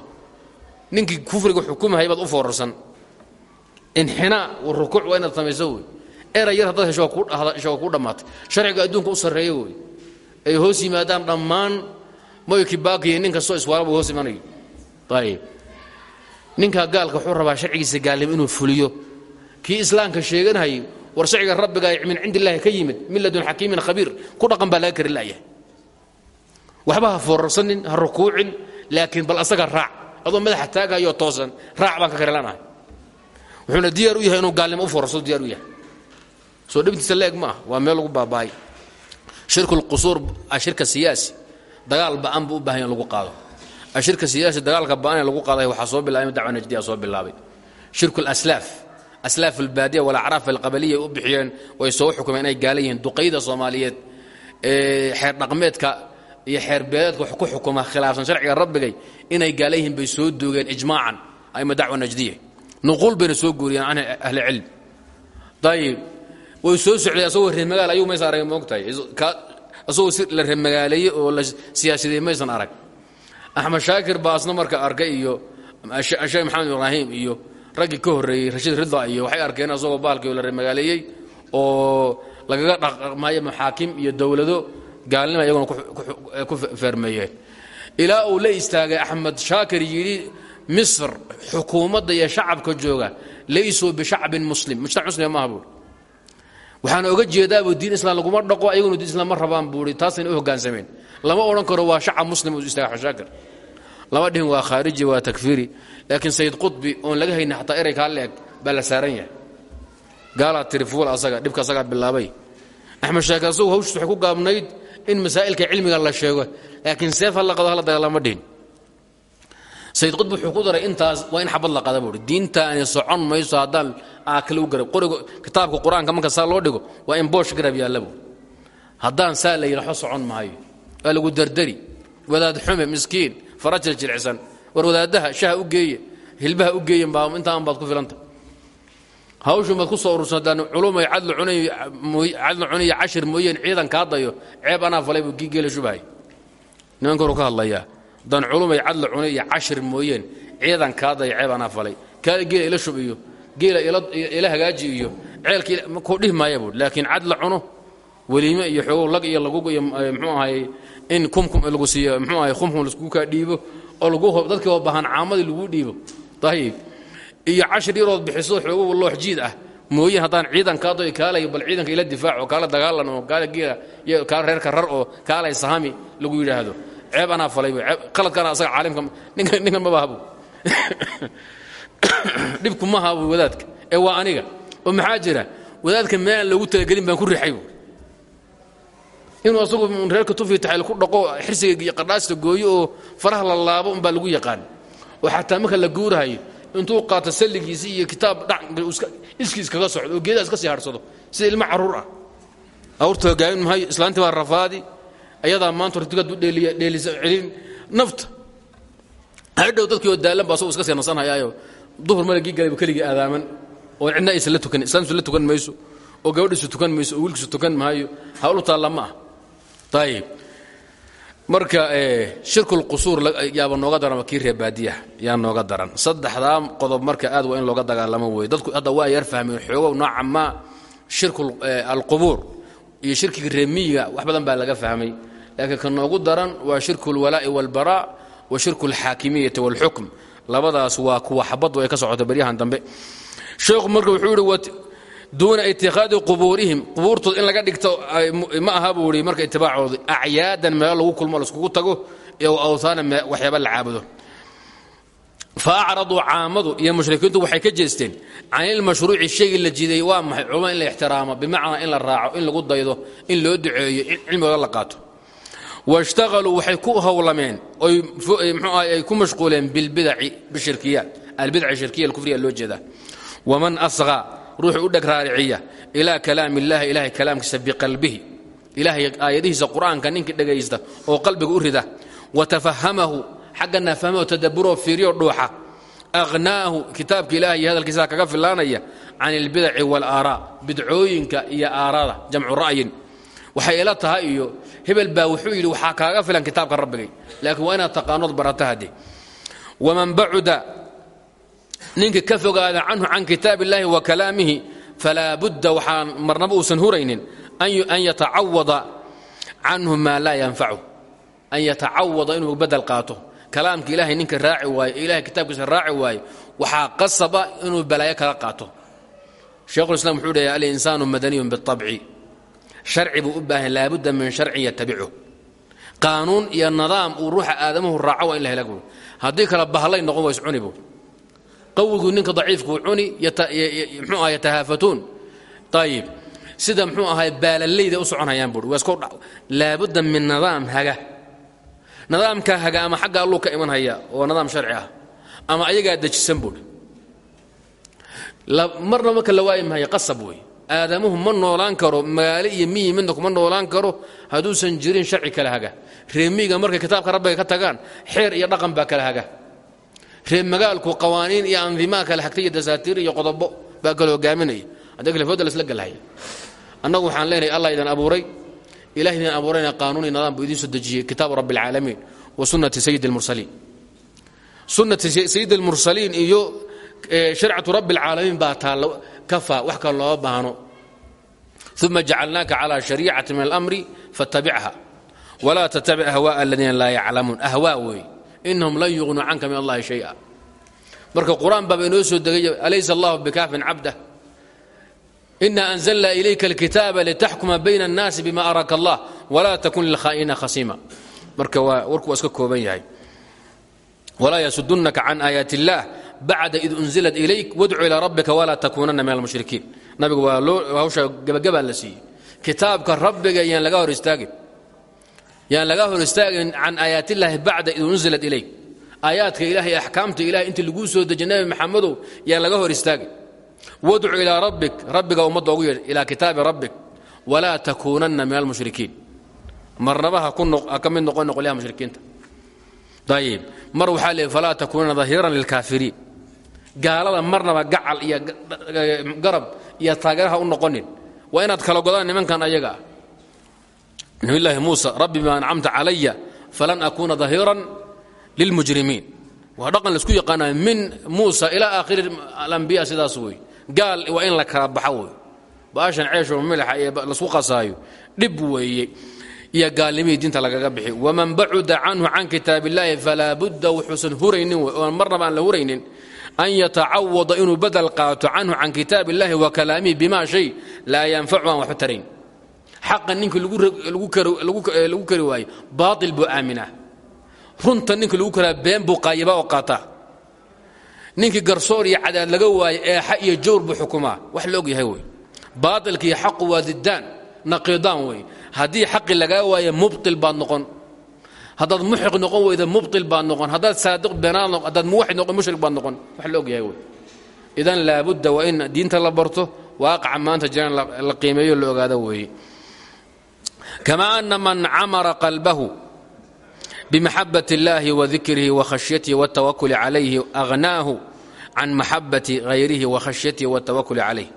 Ninkii kufriga xukumahaya baad u foorarsan. Inxinaa rukuuc waa inaad samayso wey eray yar haddaad hesho waa kuu dhammaatay. Sharciga adduunka u sarreeya wey ay hoos yimaadaan dhammaan moyki baakiyo nin kastoo iswaala buu hoos imanayo ayib ninkaa gaalka wuxuu rabaa sharcigiisa gaalnimo inuu fuliyo. Kii islaamka sheeganayay war sharciga rabbiga min cindi ka yimid min ladun xakiimin khabiir ku dhaqan baa laga kari waxba ha foorarsanin ha rukuucin laakiin bal asaga raac. Adoo madaxa taagayoo toosan raac baan ka kari lanahay. Wuxuuna diyaar u yahay inuu gaalnimo u foorarsado diyaar u yahay. Soo dhibtiisa leeg ma ah waa meel lagu baaba'ay. Shirku lqusuur ashirka siyaasi dagaal ba'an buu u baahan ya lagu qaado. Ashirka siyaasi dagaalka ba'an ee lagu qaaday waxaa soo bilaabay dacwa najdiya soo bilaabay. Shirku alaslaaf aslaaf albaadiya walacraaf alqabaliya u bixiyeen way soo xukumeen inay gaala yihiin duqayda soomaaliyeed ee xeer dhaqmeedka iyo xeer beedeedka wax ku xukuma khilaafsan sharciga rabbigay inay gaala yihiin bay soo doogeen ijmaacan ama dacwa najdiya nuquul bayna soo guuriyeen can ahli cilm. Ayib way soo socday asagoo reermagaal ayuu maysan arag moogtahay asagoo si la reermagaaleeyey oo la siyaasadey arag. Axmed shaakir baa asna marka arkay iyo sheekh maxamed ibraahim iyo raggii ka horreeyey rashiid rida iyo waxay arkeen asagoo baalkii la reermagaaleeyey oo lagaga dhaqmaayo maxaakim iyo dowlado gaalnima iyaguna ku feermeeyeen ilaa uu la istaagay axmed shaakir yidhi misr xukuumadda iyo shacabka jooga laysuu bishacbin muslim. Mujtamac muslim maaha buuri waxaana oga jeedaabuu diin islam laguma dhaqo ayaguna diin islam ma rabaan buuri taasayna u hoggaansameen lama odhan karo waa shacab muslim uu istaaga shaakir. Lama dhihin waa khaariji waa takfiiri. Laakiin sayid qudbi oon laga haynin xataa eray kaa leeg baa la saaran yahay. Gaalaa tiri asaga dhibka asagaa bilaabay. Axmed shaakir asagu hawshiis ku gaabnayd in masaa'ilka cilmiga la sheego laakiin seef ha la qado hala dagaalama dhihin. Sayid qudbi wuxuu ku daray intaas waa in xabad la qada buuhi diintaani socon mayso haddaan aakale u garab qoriga kitaabka qur'aanka marka saa loo dhigo waa in boosh garab yaalla buui haddaan saa la yidhaxo socon maayo waa lagu dardari. Wadaad xume miskiin farajil jilicsan war wadaaddaha shaha u geeye hilbaha u geeyen baa intaan baad ku filanta hawshu maad ku soo urursan haddaan culumay cadli cadli cuniyo cashir mooyeen ciidan kaa dayo ceeb anaa falay buu kii geela shubahay. Nimanka horu ka hadlayaa haddaan culumay cadli cuni iyo cashir mooyeen ciidan kaa dayo ceeb anaa falay. Kaala geela ila shub geela ila hagaaji iyo ceelka kuu dhihi maaya laakiin cadla cuno weliime iyo xoogow lag iyo lagugu iyo mxuu ahay in kumkum lagu siiyo mxuu ahay khumkum laiskugu kaa dhiibo oo lagu dadkii oo baahan caamadii laguu dhiibo. Ayib iyo cashir yarood bixiso xoogow loox jiid ah. Mooye haddaan ciidan kaa dayo kaalayo bal ciidanka ila difaac oo kaala dagaalan oo kaala geela iyo kaala reerka rar oo kaalay sahami lagu yidhaahdo. Ceeb anaa falay qaladkaana asaga caalimka ninka ninkan maba habu (coughs) dhibku ma habu wadaadka. Ee waa aniga oo maxaa wadaadka meelaan loogu talagelin baan ku rixay bu inuu asagu reerka tufi taxayl ku dhaqo xirsiga iyo qadhaasta gooyo oo faraha la laabo umbaa lagu yaqaan. Oo xataa marka la guurahayo intuu qaato salligiisi iyo kitaab iskiis kaga socdo oo geedaas ka sii harsado sida ilmo carruur ah. Awrta hogaamin maayo islaantii baa rafaadi ayadaa maanta hortigadu dheelisa celin nafta. Hadhow dadkii oo daalan ba asagu iska sii nasanhayaayo duhur malagii galaybu keligii aadaaman oo cidna aysan la tukan islaamtiisu la tukan mayso oo gabadhiisu tukan mayso oo wiilkiisu tukan maayo hawlu taalla ma marka shirkulqusuur yaaba nooga daran kii reer baadiyaha yaa nooga daran saddexdaa qodob marka aad waa in looga dagaalamo wey dadku hadda waa yar fahmeen xoogow nooca maa shirku alqubuur iyo shirkiga reemiyiga wax badan baa laga fahmay laakiin ka noogu daran waa shirku اlwalaa'i wاlbaraa wa shirku اlxaakimiyati wاlxukm labadaas waa kuwa xabaddu ay ka socota beryahan dambe sheekhu marka wuxuu yidhi duuna itikaadi qubuurihim qubuurtooda in laga dhigto ma aha buu ihi marka itibaacooda acyaadan meelo lagu kulmo laiskugu tago iyo awhaana waxyaaba la caabudo. Fa acraduu caamadu iyo mushrikiintu waxay ka jeesteen can ilmashruuci shaygii la jiday waa maxay culumma in la ixtiraamo bimacnaa in la raaco in lagu daydo in loo duceeyo in cilmigooda la qaato. Washtaqaluu waxay ku howlameen mxuu ay ku mashquuleen bilbidaci bishirkiyaat albidaci shirkiya alkufriya loo jeedaa. Waman asqaa ruuxu u dheg raariciya ilaa kalaam illahi ilahay kalaamkiisa biqalbihi. Ilahay aayadihiisa qur'aanka ninkii dhegaysta oo qalbiga u rida. Watafahamahu xaggana fahmahu tadaburoo fiiriyo dhuuxa. Akhnaahu kitaabka ilahay iyo hadalkiisa kaga filaanaya can ilbidaci waalaaraa bidcooyinka iyo aarada jamcu ra'yin. Waxay ila tahay iyo hebel baa wuxuu yidhi waxaa kaaga filan kitaabka rabbigay laakiin waa inaad taqaanood barata hadde waman bacuda ninka ka fogaada canhu can kitaab illahi wa kalaamihi falaa budda waxaan marnaba uusan huraynin an yatacawada canhu maa laa yanfacu. An yatacawada inuu bedel qaato. Kalaamka ilahay ninka raaci waayo ilahay kitaabkiisa raaci waayo waxaa qasaba inuu balaayo kala qaato. Sheikhulislam wuxuu dhaya alinsaanu madaniyun biabci sharci buu u baahan laabudda min sharcin yatabicu qaanuun iyo nidaam uu ruuxa aadamuhu raaco waa in la hela buui haddii kale bahlay noqon waa iscuni buu qawiguu ninka daciifkuu cuni mxuu ah yatahaafatuun. Ayib sida muxuu ahay baalalayda u soconhayaan buui laabudda min nidaam haga. Nidaamkaa haga ama xagga alluu ka iman haya oo nidaam sharci ah. Ama ayagaa dejisan buui marna marka la waayi maayo qasab wey aadamuhu ma noolaan karo magaalo iyo miyi midna kuma noolaan karo hadduusan jirin sharci kala haga. Reemiga markay kitaabka rabbiga ka tagaan xeer iyo dhaqan baa kala haga reer magaalku qawaaniin iyo andimaa kala hagtay iyo iyo qodobo baa kala hogaaminaya hadda kalefooda lasla galhaya annagu waxaan leenahay allah idin abuuray ilaah idin abuurayna qaanuun iyo nidaam buu idiin soo dejiyey kitaabu rabbi alcaalamiin wa sunnati sayidi almursaliin sunnati sayidi almursaliin iyo sharcatu rabbi alcaalamiin baa taalla kafa wax kale looga baahno. Uma jacalnaaka calaa shariicati min alamri fatabicha walaa tattabic ahwaءa aladiina laa yaclamuun. Ahwaa inahum lan yuqnuu canka min allahi shaya marka qur'aan baaba inoo soo degay alaysa allahu bikaafin cabdah ina anzlna ilayka alkitaaba litaxkuma bayna اnnaasi bima araka allah walaa takun lilkhaa'ina khasiima. Marka warku waa iska kooban yahay. Walaa yasudunaka can aayaat اllah bacda id unzilat ilayk wadcu ilaa rabbika walaa takuunana min almushrikiin nabiga waa loo hawsha gabagabaa la siiyey. Kitaabka rabbiga yaan laga hor istaagin yaan laga hor istaagin can aayaat illaahi bacda id unzilat ilayk. Aayaadka ilahay axkaamta ilahay intii laguu soo dejiy maxamedow yaan laga hor istaagin wadcu ilaa rabbik rabbiga ummadda ugu yeedh ilaa kitaabi rabbik. Walaa takuunanna min almushrikiin marnaba ha ka mid noqon qolyaha mushrikiinta. Ayib mar waxaa leey falaa takuunanna dahiiran lilkaafiriin gaalada marnaba gacal iyo garab iyo taageeraha u noqonin. Waa inaad kala godaan nimankan ayaga ah nabiyllaahi muusa rabbi bima ancamta calaya falan akuuna dahiiran lilmujrimiin. Waa dhaqan la isku yaqaanaya min muusa ilaa aakhiri alambiya sidaas wey gaal waa in la kala baxa wey baashan ceesho milaxa ee lasku qasaayo dhib weeye. Iyo gaalnimihii diinta lagaga bixi. Waman bacuda canhu can kitaab illaahi falaa budda wuxuusan huraynin oon marnaba aan la huraynin an yatacawada inuu badel qaato canhu can kitaab illahi wa kalaamihi bima shay laa yanfacu aan waxba tarayn xaqa ninkii lagu kari waayo baail buu aaminaa runta ninkii lagu karaa been buu qaayibaa oo qaataa ninkii garsoor iyo cadaad laga waayo eexa iyo jawr buu xukumaa. Wax la og yahay wey. Baailka iyo xaqu waa diddaan naqiidaan wey. Haddii xaqi lagaa waayo mubtil baad noqon. Haddaad muxiq noqon weyda mubtil baad noqon. Haddaad saadiq beenaad noqon haddaad muwaxid noqon mushrik baad noqon. Wax la yahay wey. Idan laabudda waa in diinta la barto waaqaca maanta jiraan la qiimeeyo la weeye kama ana man camara qalbahu bmaxabat اllahi wadikrihi wakhashyatihi wاtawakuli calayhi aghnaahu can maxabati hayrihi wakhashyatihi wاtawakuli calayh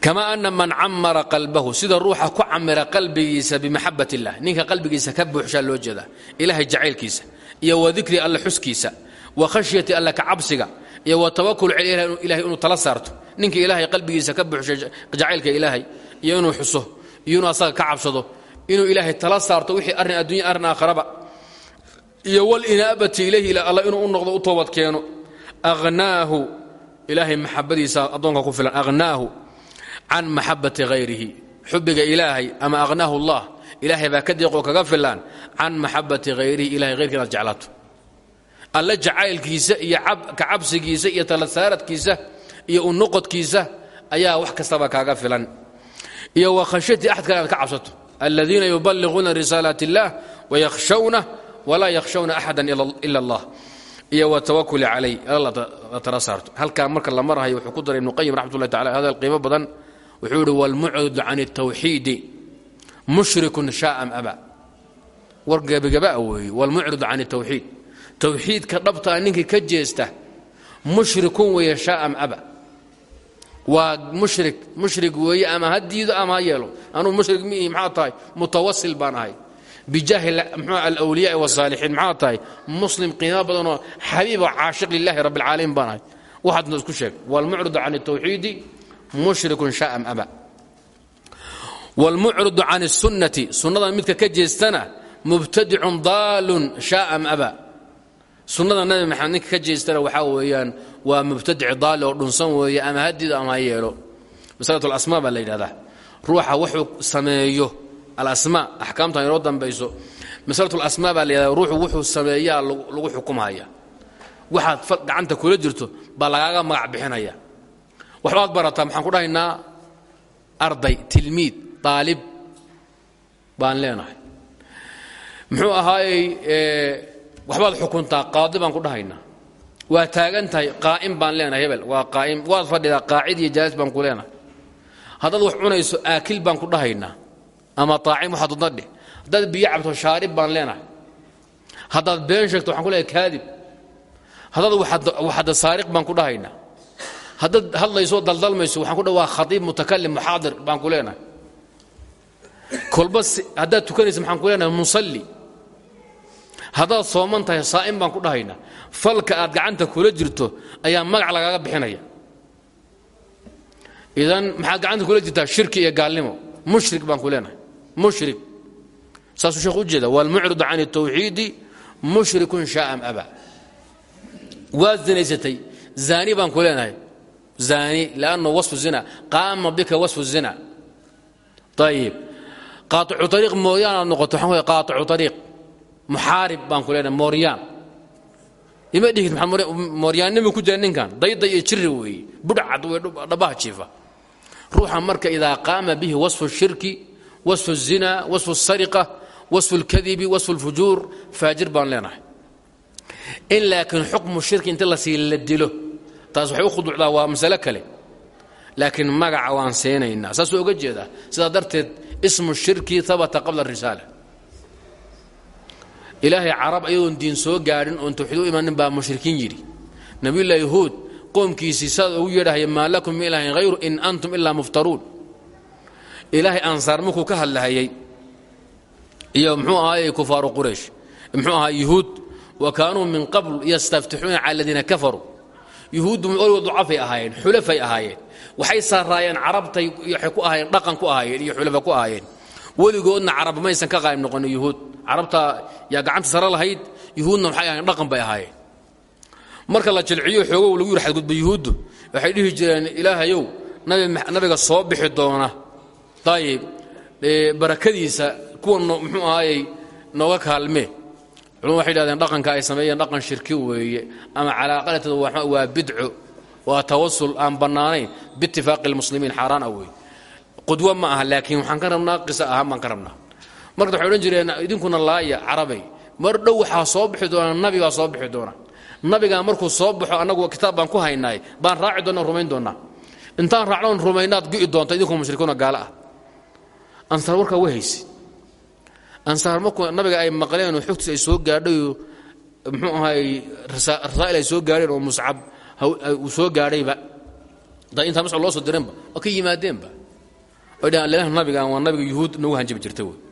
kama ana man camara qalbahu sida ruuxa ku camira qalbigiisa bimaxabat اllah ninka qalbigiisa ka buuxshaa loo jeeda ilahay jacaylkiisa iyo wadikri alla xuskiisa wa khashyati alla kacabsiga iyo watawakul ilahay inuu tala saarto ninka ilaahay qalbigiisa ka buuxsha jacaylka ilaahay iyo inuu xuso iyo inuu asaga ka cabsado inuu ilaahay tala saarto wixii arrin addunya arrin aakharaba iyo walinaabati ilayhi ila alla inuu u noqdo u toobad keeno. Aghnaahu ilaahay maxabadiisa addoonka ku filan aghnaahu can maxabati hayrihi xubbiga ilaahay ama aghnaahu allah ilaahay baa ka deeqoo kaga filaan can maxabati hayrihi ilahay hayrka inaad jeclaato. Alle jacaylkiisa iyo kacabsigiisa iyo talasaaradkiisa iyo u noqodkiisa ayaa wax kastaba kaaga filan iyo wa khashyatii axad kale aad ka cabsato aladiina yuballiquuna risaalaat اllah wayakhshawna walaa yakhshawna axada ila allah iyo watawakuli calay la tala saarto halkaa marka la marhayo wuxuu ku daray ibnu qayim raxmat ullahi tacala hadal qiimo badan wuxuu yihi walmucrid can الtawxiidi mushrikun shaa'am aba war gebagaba weeye walmucrid can الtawxiid tawxiidka dhabtaa ninkii ka jeesta mushrikun weeye shaa'am aba waa mushrik mushrik weeye ama ha diido ama ha yeelo anuu mushrik miihi maxaa tahay mutawasil baan ahay bijaahi mxuu alwliyaai wasaalixiin maxaa tahay muslim qiimo badanoo xabiibo caashiq lilahi rabbi alcaalamiin baan ahay waxaadna isku sheeg walmucridu can الtawxiidi mushrikun shaa'am aba wاlmucridu can الsunnati sunnada midka ka jeestana mubtadicun daalun shaa'am aba sunnada nabi maxamed ninka ka jeestana waxaa weeyaan waa mubtadic daali oo dhunsan weeye ama hadido ama ha yeelo. Masalat alasmaa baa la yidhahdaa ruuxa wuxuu sameeyo alasmaa axkaamtan inoo dambayso. Masalat alasmaa baa la yidhahda ruuxu wuxuu sameeyaa lagu xukumhaya waxaad gacanta kula jirto baa lagaaga magac bixinaya. Waxbaad barataa maxaan ku dhahaynaa arday tilmiid aalib baan leenahay. Muxuu ahaayey waxbaad xukuntaa qaadi baan ku dhahaynaa waa taagan qaa'im baan leenahay hebel. Waa qaa'im waad fadhidaa qaacid iyo jaalis baan ku leenahay. Haddaad wax cunayso aakil baan ku dhahaynaa ama aacim waxaad udna dheh haddaad biyo cabto shaarib baan leenahay. Haddaad been sheegto waxaan ku leehay kaadib. Haddaad waxadda saariq baan ku dhahaynaa haddaad hadlayso daldalmayso waxaan ku dha waa khaiib mutakalim muxaadir baan ku leenahay. Kolba haddaad tukanaysa maxaan ku leenahay musalli haddaad sooman tahay saa'im baan ku dhahaynaa falka aad gacanta kula jirto ayaa magac lagaaga bixinaya. Idan maxaad gacanta kula jirtaa shirki iyo gaalnimo. Mushrik baan ku leenahay. Mushrik. Saasuu sheekh u jeeda waalmucridu can الtawxiidi mushrikun shaa'am aba. Waad zinaysatay. Zaani baan ku leenahay. Zaani lannu wasfu zina qaama bika wasfu zina. Ayib qaaicu ariiq mooryaan aad noqoto. Waxaan ku ariiq muxaarib baan ku leenahay mooryaan ima dhihid mooryaannimuu ku jira ninkan dayday iyo jiri weeye budhcad wey dhabaha jiifa ruuxa marka idaa qaama bihi wasfu shirki wasfu الzina wasfu الsariqa wasfu اlkadibi wasfu اlfujuur faajir baan leenahay in laakiin xukmu shirki inta la sii la dilo taas waxay u khuduucdaa waa masale kale laakiin magaca waan seenaynaa saasuu oga jeedaa sidaa darteed ismu shirki habata qabla الrisaala ilaahay carab ayadoon diin soo gaadhin oon tawxiid u imanin baa mushrikiin yidhi. Nabiyullaahi huud qoomkiisii saad ugu yeedhahaya maa lakum min in antum ilaa muftaruun. Ilaahay ansaar markuu ka hadlahayay iyo muxuu ahaayey kufaaru quraysh muxuu ahaa yuhuud wa kaanuu min qabl yastaftixuuna cala aladiina kafaruu. Yuhuuddu weligood ducafay ahaayeen xulafay ahaayeen waxay saaraayeen carabtay waxay ku ahaayeen dhaqan ku ahaayeen iyo xulafa ku ahaayeen. Weligoodna carab ka qaayb noqonin yuhuud carabta yaa gacanta sare lahayd yuhuudna waxay ahayn dhaqan bay ahaayeen. Marka la jilciyo xoogow lagu yidhi xadgudba yuhuuddu waxay dhihi jireen ilaahayow nabiga soo bixi doona. Ayib barakadiisa kuwa muxuu ahaayey nooga kaalmee culum waxay dhahdeen dhaqanka ay sameeyeen dhaqan shirki weeye ama calaaqalateed waa bidco waa tawasul aan bannaanayn biitifaaqi lmuslimiin xaaraan ah weeye. Qudwo ma aha laakiin waxaan ka rabnaa qisa ahaan baan ka rabnaa marka waxay odhan jireen idinkuna laaya carabay mar dhow waxaa soo bixi doona nabi baa soo bixi doona. Nabigaa markuu soo baxo annagu kitaab baan ku haynaay baan raaci doona rumayn doonnaa intaan raacnoon rumaynaad gi'i doonta idinkoo mushrikuuna gaalo ah. Ansaar warkaa wa ansaar markuu nabiga ay maqleen oo xogtiis ay soo gaadhayo muxuu ahaay rasaa'il ay soo gaadheen oo muscab uu soo gaadhayba. Daa intaa mascud loo soo direenba waa ka yimaadeenba? Oy dhahaan leelaha nabigaan waa nabiga yuhuud nagu hanjabi jirta wey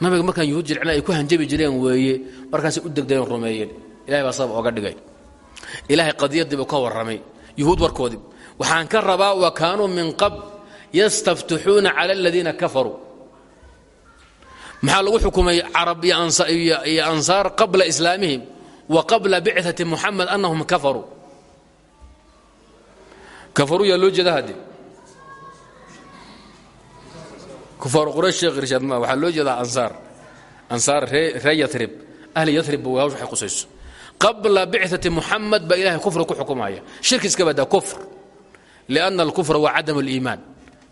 nabiga markaan yuhuud jilcina ay ku hanjabi jireen weeye markaasay u degdegeen rumeeyeen. Ilahay baa sabab oga dhigay. Ilaahay qadiyadii buu ka warramay. Yuhuud warkoodii waxaan ka rabaa wa kaanuu min qabl yastaftixuuna cala aladiina kafaruu maxaa lagu xukumay carab iyo ansaar qabla islaamihim wa qabla bicati muxamed anahum kafaruu kafaruu yaa loo jeeda hadde kufaar quraysh sheekh irshaad ma waxaa loo jeedaa ansaar. Ansaar ree ahli yatrib way hawsha waxay qabla bicati muxamed baa ilahay kufri ku xukumaya. Shirki iska badaa kufr. Lianna alkufra waa cadam aliimaan.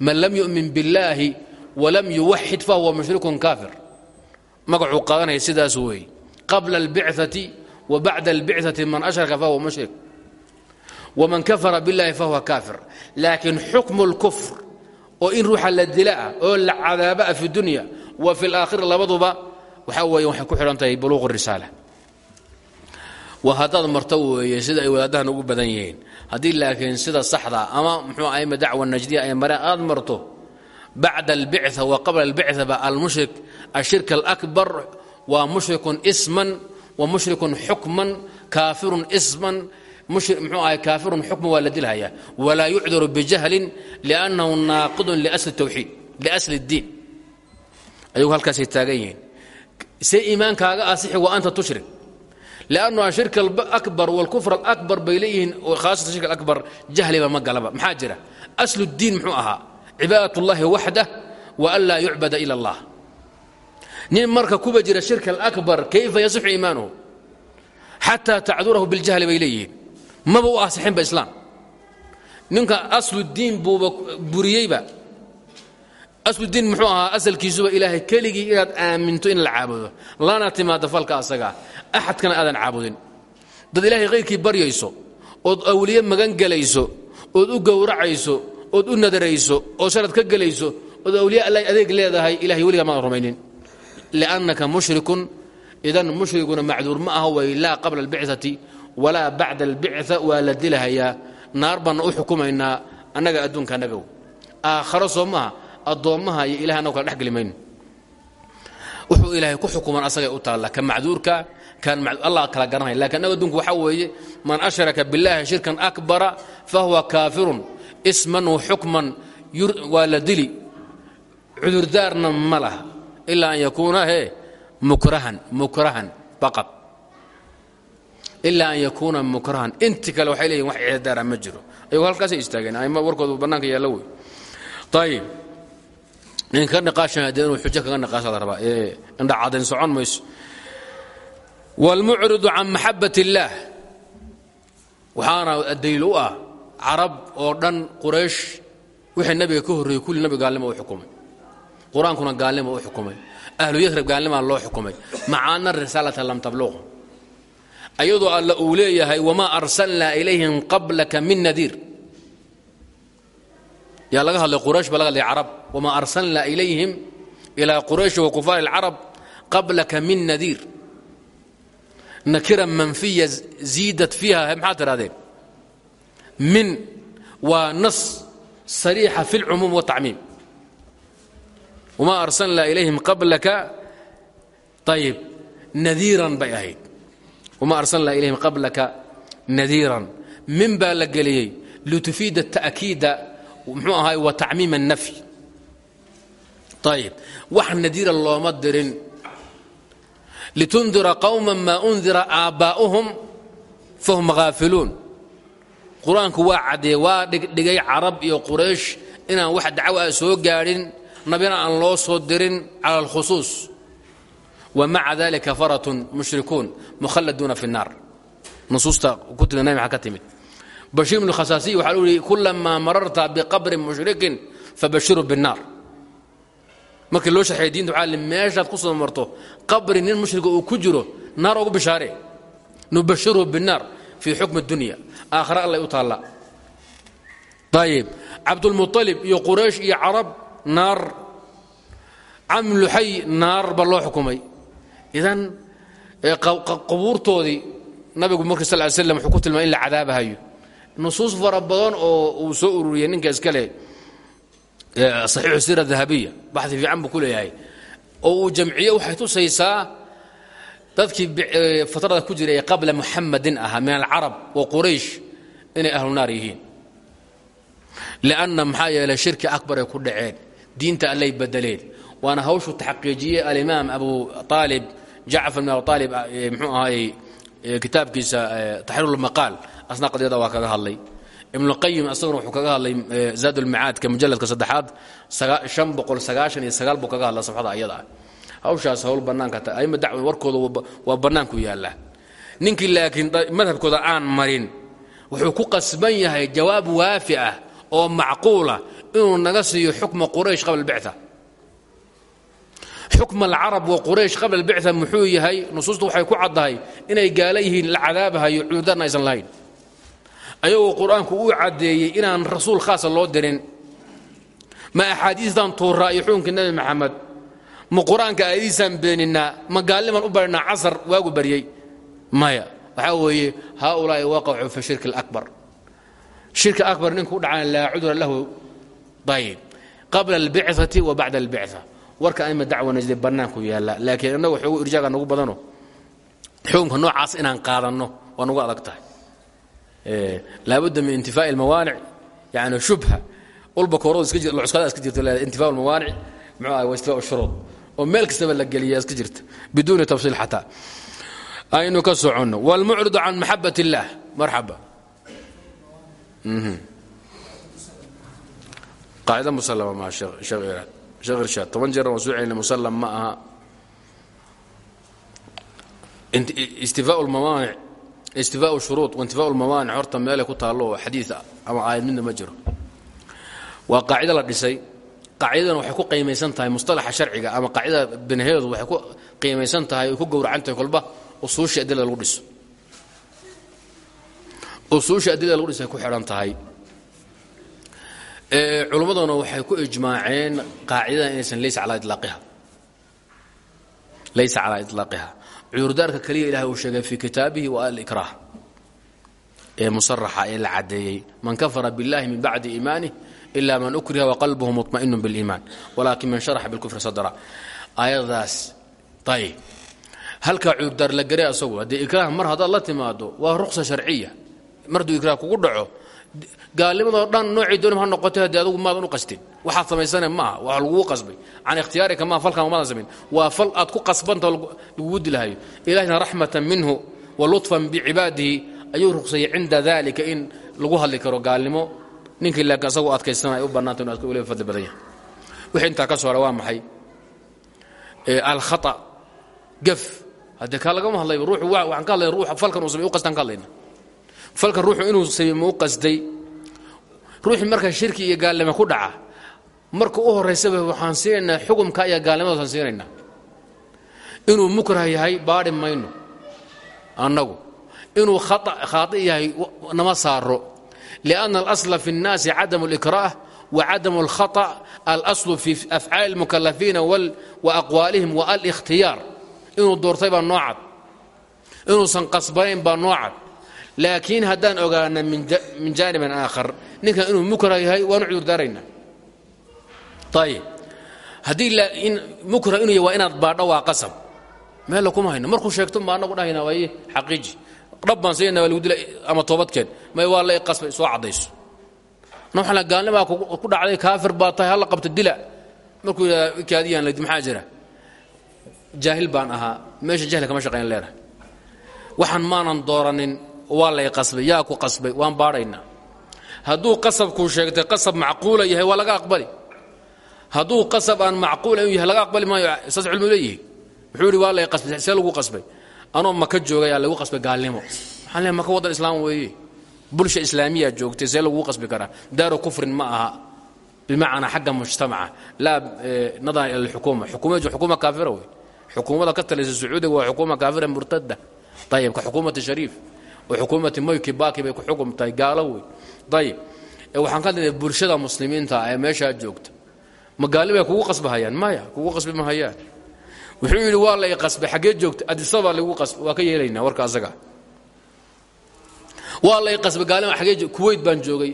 Man lam yu'min billaahi walam yuwaxid fahuwa mushrikun kaafir. Magacuu qaadanaya sidaas weeye qabla albicati wa bacda albicati man ashraka fahuwa mushrik. Waman kafara billahi fahuwa kaafir. Laakiin xukmu اlkufr oo in ruuxa la dilaah oo la cadaabaa fi dunya wa fi laakhira labaduba waxaa wey waxay ku xidhan tahay buluuq risaala. Waa haddaad marto weeye sida ay wadaadahan ugu badan yihiin. Haddii laakiin sida saxda ah ama muxuu ah aima dacwa najdiya ay mareen aad marto bacda albicثa wa qabla albicثaba almushrik ashirk alakbar waa mushrikun isman wa mushrikun muxuu ahay kaafirun xukman waa la dilhayaa walaa yucdaru bijahlin liannahu naaqidun liasli tawxiid liasli اddiin ayagu halkaasay taagan yihiin see iimaankaaga asixi wa anta tushrik lannu ashirk abar wاlkufr alabar bay leeyihiin haasatan shirk abar jahliba ma galaba maxaa jira aslu اdiin muxuu ahaa cibaadat اllahi waxdah wa an laa yucbada ila اllah nin marka kuba jira shirk alabar kayfa yasixu iimaanuhu xataa tacdurahu biاljahli bay leeyihiin maba u asixinba islaam. Ninka asludiin buuba buriyeyba asludiin muxuu ahaa asalkiisuba ilaahay keligii inaad aaminto in la caabudo lana timaado falka asagaa axadkana aadan caabudin. Dad ilaahay khayrkii baryayso ood awliye magan gelayso ood u gowracayso ood u nadarayso oo sharad ka gelayso ood awliye alla adeeg leedahay ilahay weligaa maadan rumaynin. Liannaka mushrikun idan mushriguna macduur ma aha way laa qabla albicati walaa bacda albicثa waa la dilahayaa. Naar baanna u xukumaynaa annaga adduunka annagow. Aakharo soo maaha addoommaha iyo ilahay annagu kala wuxuu ilaahay ku xukuman asagay u taalla ka macduurka kan allah kala garanaya. Lakin annaga adduunku weeye man ashraka biاllahi shirkan akbara fahuwa kaafirun isman wa xukman waa la dili. Cudurdaarna ma laha ilaa an yakuuna he mukrahan mukrahan faqad ilaa an yakuuna mukrahan. Inti kale waxay leeyihiin wax cudurdaara ma jiro. Ayagoo halkaasay istaageen. Aima warkoodu bannaanka yaalla wey ayib nin ka niqaashana dee inuu xujo kaga niqaasha la rabaa. Ee indha cadayn socon mayso. Wاlmucridu can maxabat اllaah waxaana daliil u ah carab oo dhan quraysh wixii nabiga ka horreeyey kulli nabiga gaalnima u xukumay. Qur'aankuna gaalnima u xukumay. Ahlu yasrib gaalnimaa loo xukumay. Macaana risaalata lam tabluq ayadoo alla uu leeyahay wamaa arsalnaa ilayhim qablaka min nadiir yaa laga hadlay quraysh baa laga hadlay carab wamaa arsalnaa ilayhim ilaa qurayshi wa kufaar اlcarab qablaka min nadiir nakira manfiya ziidat fiiha maxaad tidhahdeen min waa nas sariixa fi اlcumuum wالtacmiim wamaa arsalnaa ilayhim qablaka ayib nadiiran bay ahayd wamaa arsalnaa ilayhim qablaka nadiiran min baa la geliyey litufiida ta'kiida muxuu ahaay wa tacmiim الnafy ayib wax nadiira looma dirin litundira qowma maa undira aabbaa'uhum fahum haafiluun qur'aanku waa caddeeye waa dhigdhigay carab iyo quraysh inaan wax dacwo ah soo gaadhin nabina aan loo soo dirin cala alkhusuus wmaca dalika faratun mushrikuun muhalladuuna fi naar nusuusta kutubka ka timid. Bashiir ibnu khasaasiy waxa uu yihi kulamaa mararta biqabrin mushrikin fabashiru binnaar markii loo shaxeey diinta caalim meeshaad ku soo marto qabri nin mushrika uu ku jiro naar ugu bishaare. Nubashiruhu binnaar fii xukmi dunya. Aakhira allay u taallaa ayib cabdulmualib iyo quraysh iyo carab naar. Cam luxay naar ba loo xukumay idan qubuurtoodii nabigu markii sal slam wuxuu ku in la cadaabahayo. Nusuus fara oo soo ururiyey ninka iskale saxiixu sira dahabiya baxi fiican buu ku oo jamciye waxay tusaysaa dadkii fatrada ku jiray ee qabla muxamadin ahaa min alcarab wa quraysh inay ahlu naar yihiin. Lianna maxaa yeelay shirki akbar ay ku dhaceen diinta allay bedeleen. Waana hawshu taxqiijiyey alimaam abu aalib jacfar bin abi aalib mxuu ahaayey kitaabkiisa taxriirulmaqaal asna qadiyada waa kaga hadlay. Ibnuqayim asaguna wuxuu kaga hadlay zaad ulmacaadka mujaladka saddexaad buu kaga hadla safxada ayada. Ah hawshaas hawl bannaanka ta aima dacwa warkooda waa bannaanku yaallaa ninkii laakiin madhabkooda aan marin wuxuu ku qasban yahay jawaab waafi ah oo macquula inuu naga siiyo xukma quraysh qabla albicثa xukma alcarab wa quraysh qabla albicثa muxuu yahay nusuustu waxay ku caddahay inay gaala yihiin la cadaabahayo cudurdaarna aysan lahayn. Ayagoo qur'aanku uu caddeeyey inaan rasuul khaasa loo dirin. Ma axaadiistan tuuraa iyo xukunkii nebi maxamed. Ma qur'aanka aayadiisaan beeninaa ma gaalnimaan u barinaa casar waagu baryey maya waxaa weeye haaulaa'i waqacuu fi shirki اlakbar shirki akbar ninku u dhacaan laa cudura lahu ayib warka aima dacwa najdi bannaanku yaalla laakiin innaga xoogu irjaaga nagu badano. Xukunka noocaas inaan qaadanno waa nagu adag tahay. Laabudda min intifaa'i almawaanic yani shubha ulba koorada iska jirta cuskada iska jirta intifaa almawaanic muxuu ahay wa istifaa shuruud. Oo meel kastaba la geliyaa iska jirta biduuni tafsiil xataa. Aynu ka soconno wاlmucridu can maxabat اllah marxaba qaacida muslama maa sheekh iraad sheekh toban jeer waan soo celinay musallam ma aha istifaa lmawaanic istifaau shuruud waintifaau lmawaanic horta meelay ku taallo oo xadiid ama aayad midna ma jiro waa qaacido la dhisay qaacidadan waxay ku qiimaysan tahay mustalaxa sharciga ama qaacidada binaheedu waxay ku qiimaysan tahay oy ku gowracan tahay kolba usuushii adilada lagu dhiso usuushii adilada lagu dhisay ku xidhan tahay culummaduna waxay ku ijmaaceen qaacidadan inaysan laysa calaa ilaaqiha laysa calaa ilaaqiha cudurdaarka keliya ilahay uu sheegay fii kitaabihi wa alikraah ee musaraxa ee la caddeeyey man kafara biاllahi min bacdi iimaanih ila man ukriha waqalbuhu muطma'inu biاliimaan walakin man sharaxa bilkufri sadra aayadaas ayb halkaa cudurdaar la garay asagu haddee ikraah mar haddaad la timaado waa ruqsa sharciya marduu ikraah kugu dhaco gaalnimadoo dhan noocii doonib ha noqotay haddii adugu maadan u qastin. Waxaad samaysane maaha waa lagugu qasbay. Can ikhtiyaarika maaha falkan maadan samayn waa fal aad ku qasbanta lagugu dilahayo ilahina raxmatan minhu wa lutfan bicibaadihi ayuu ruqsayay cinda dalika in lagu hadli karo gaalnimo. Ninkii laakiin asagoo adkaysana ay u bannaanta inu adka waliba fadli badan yahay. Wixii intaa ka soo hara waa maxay? Alkhata gaf. Haddee kaa lagama hadlayba ruuxu waxaan ka hadlayna ruuxa falkan uu samay u qastaan ka hadlayna falkan ruuxu inuu samey ma u qasday ruuxii markaa shirki iyo gaalnimo ku dhaca marka u horraysaba waxaan siinaynaa xukumka iyo gaalnimadasaan siinaynaa inuu mukrah yahay baadhi mayno annagu inuu khaai yahay nama saaro lianna alasla fi اnnaasi cadamu اlikraah wa cadamu اlkhaطأ alaslu fi afcaali اlmukalafiina wa aqwaalihim wa alikhtiyaar inuu doortay baa noo cad inuusan qasbanayn baa noo cad laakiin haddaan ogaana min jaanibin aakhar ninkan inuu mukrah yahay waanu cudurdaaraynaa ayib haddii mukrah inuu yahy waa inaad baadho waa qasab. Meella kuma hayno. Markuu sheegto ma anagu dhahayna waaye xaqiiji. Dhab baan siinayna waa lagu dila ama toobadkeen may waa lay qasbay soo caddayso nooxala gaalnimaa ku dhacday kaafir baa tahay halla qabto dila. Markuu yidhahda kaadiyaan ladi maxaa jira? Jaahil baan ahaa. Meesha jahli kama shaqayn leedahay. Waxaan maanan dooranin waa lay qasbay yaa ku qasbay waan baadhaynaa hadduu qasabkuu sheegtay qasab macquula yahay waa laga aqbali. Hadduu qasab aan macquula inuu yahay laga aqbali maayo saas cilmu leeyihi wuxuu yidhi waa lay qasbay see lagu qasbay. Anoo maka joogay aa lagu qasbay gaalnimo. Waxaan leeay maka waddan islaam weeye. Bulsha islaamiya joogtay see laguu qasbi karaa. Daaru kufrin ma aha. Bimacnaa xagga mujtamaca. Laa nadara ila alxukuuma. Xukuumaddu xukuuma kaafira wey. Xukuumada ka talaysa sacuudiga waa xukuuma kaafira murtada ayib ka xukuumati shariif xukuumati moyki baaki bay ku xukum tahay gaalo wey ayib waxaan ka hadlaynaa bulshada muslimiinta ee meeshaa joogta. Ma gaali bay kugu qasbahayaan? Maya kugu qasbi mahayaan wuxuu yidhi waa lay qasbay. Xaggee joogta adisabaa lagu qasbay waa ka yeelaynaa warka asaga. Waa lay qasbay. Gaalima xaggee kuweyt baan joogay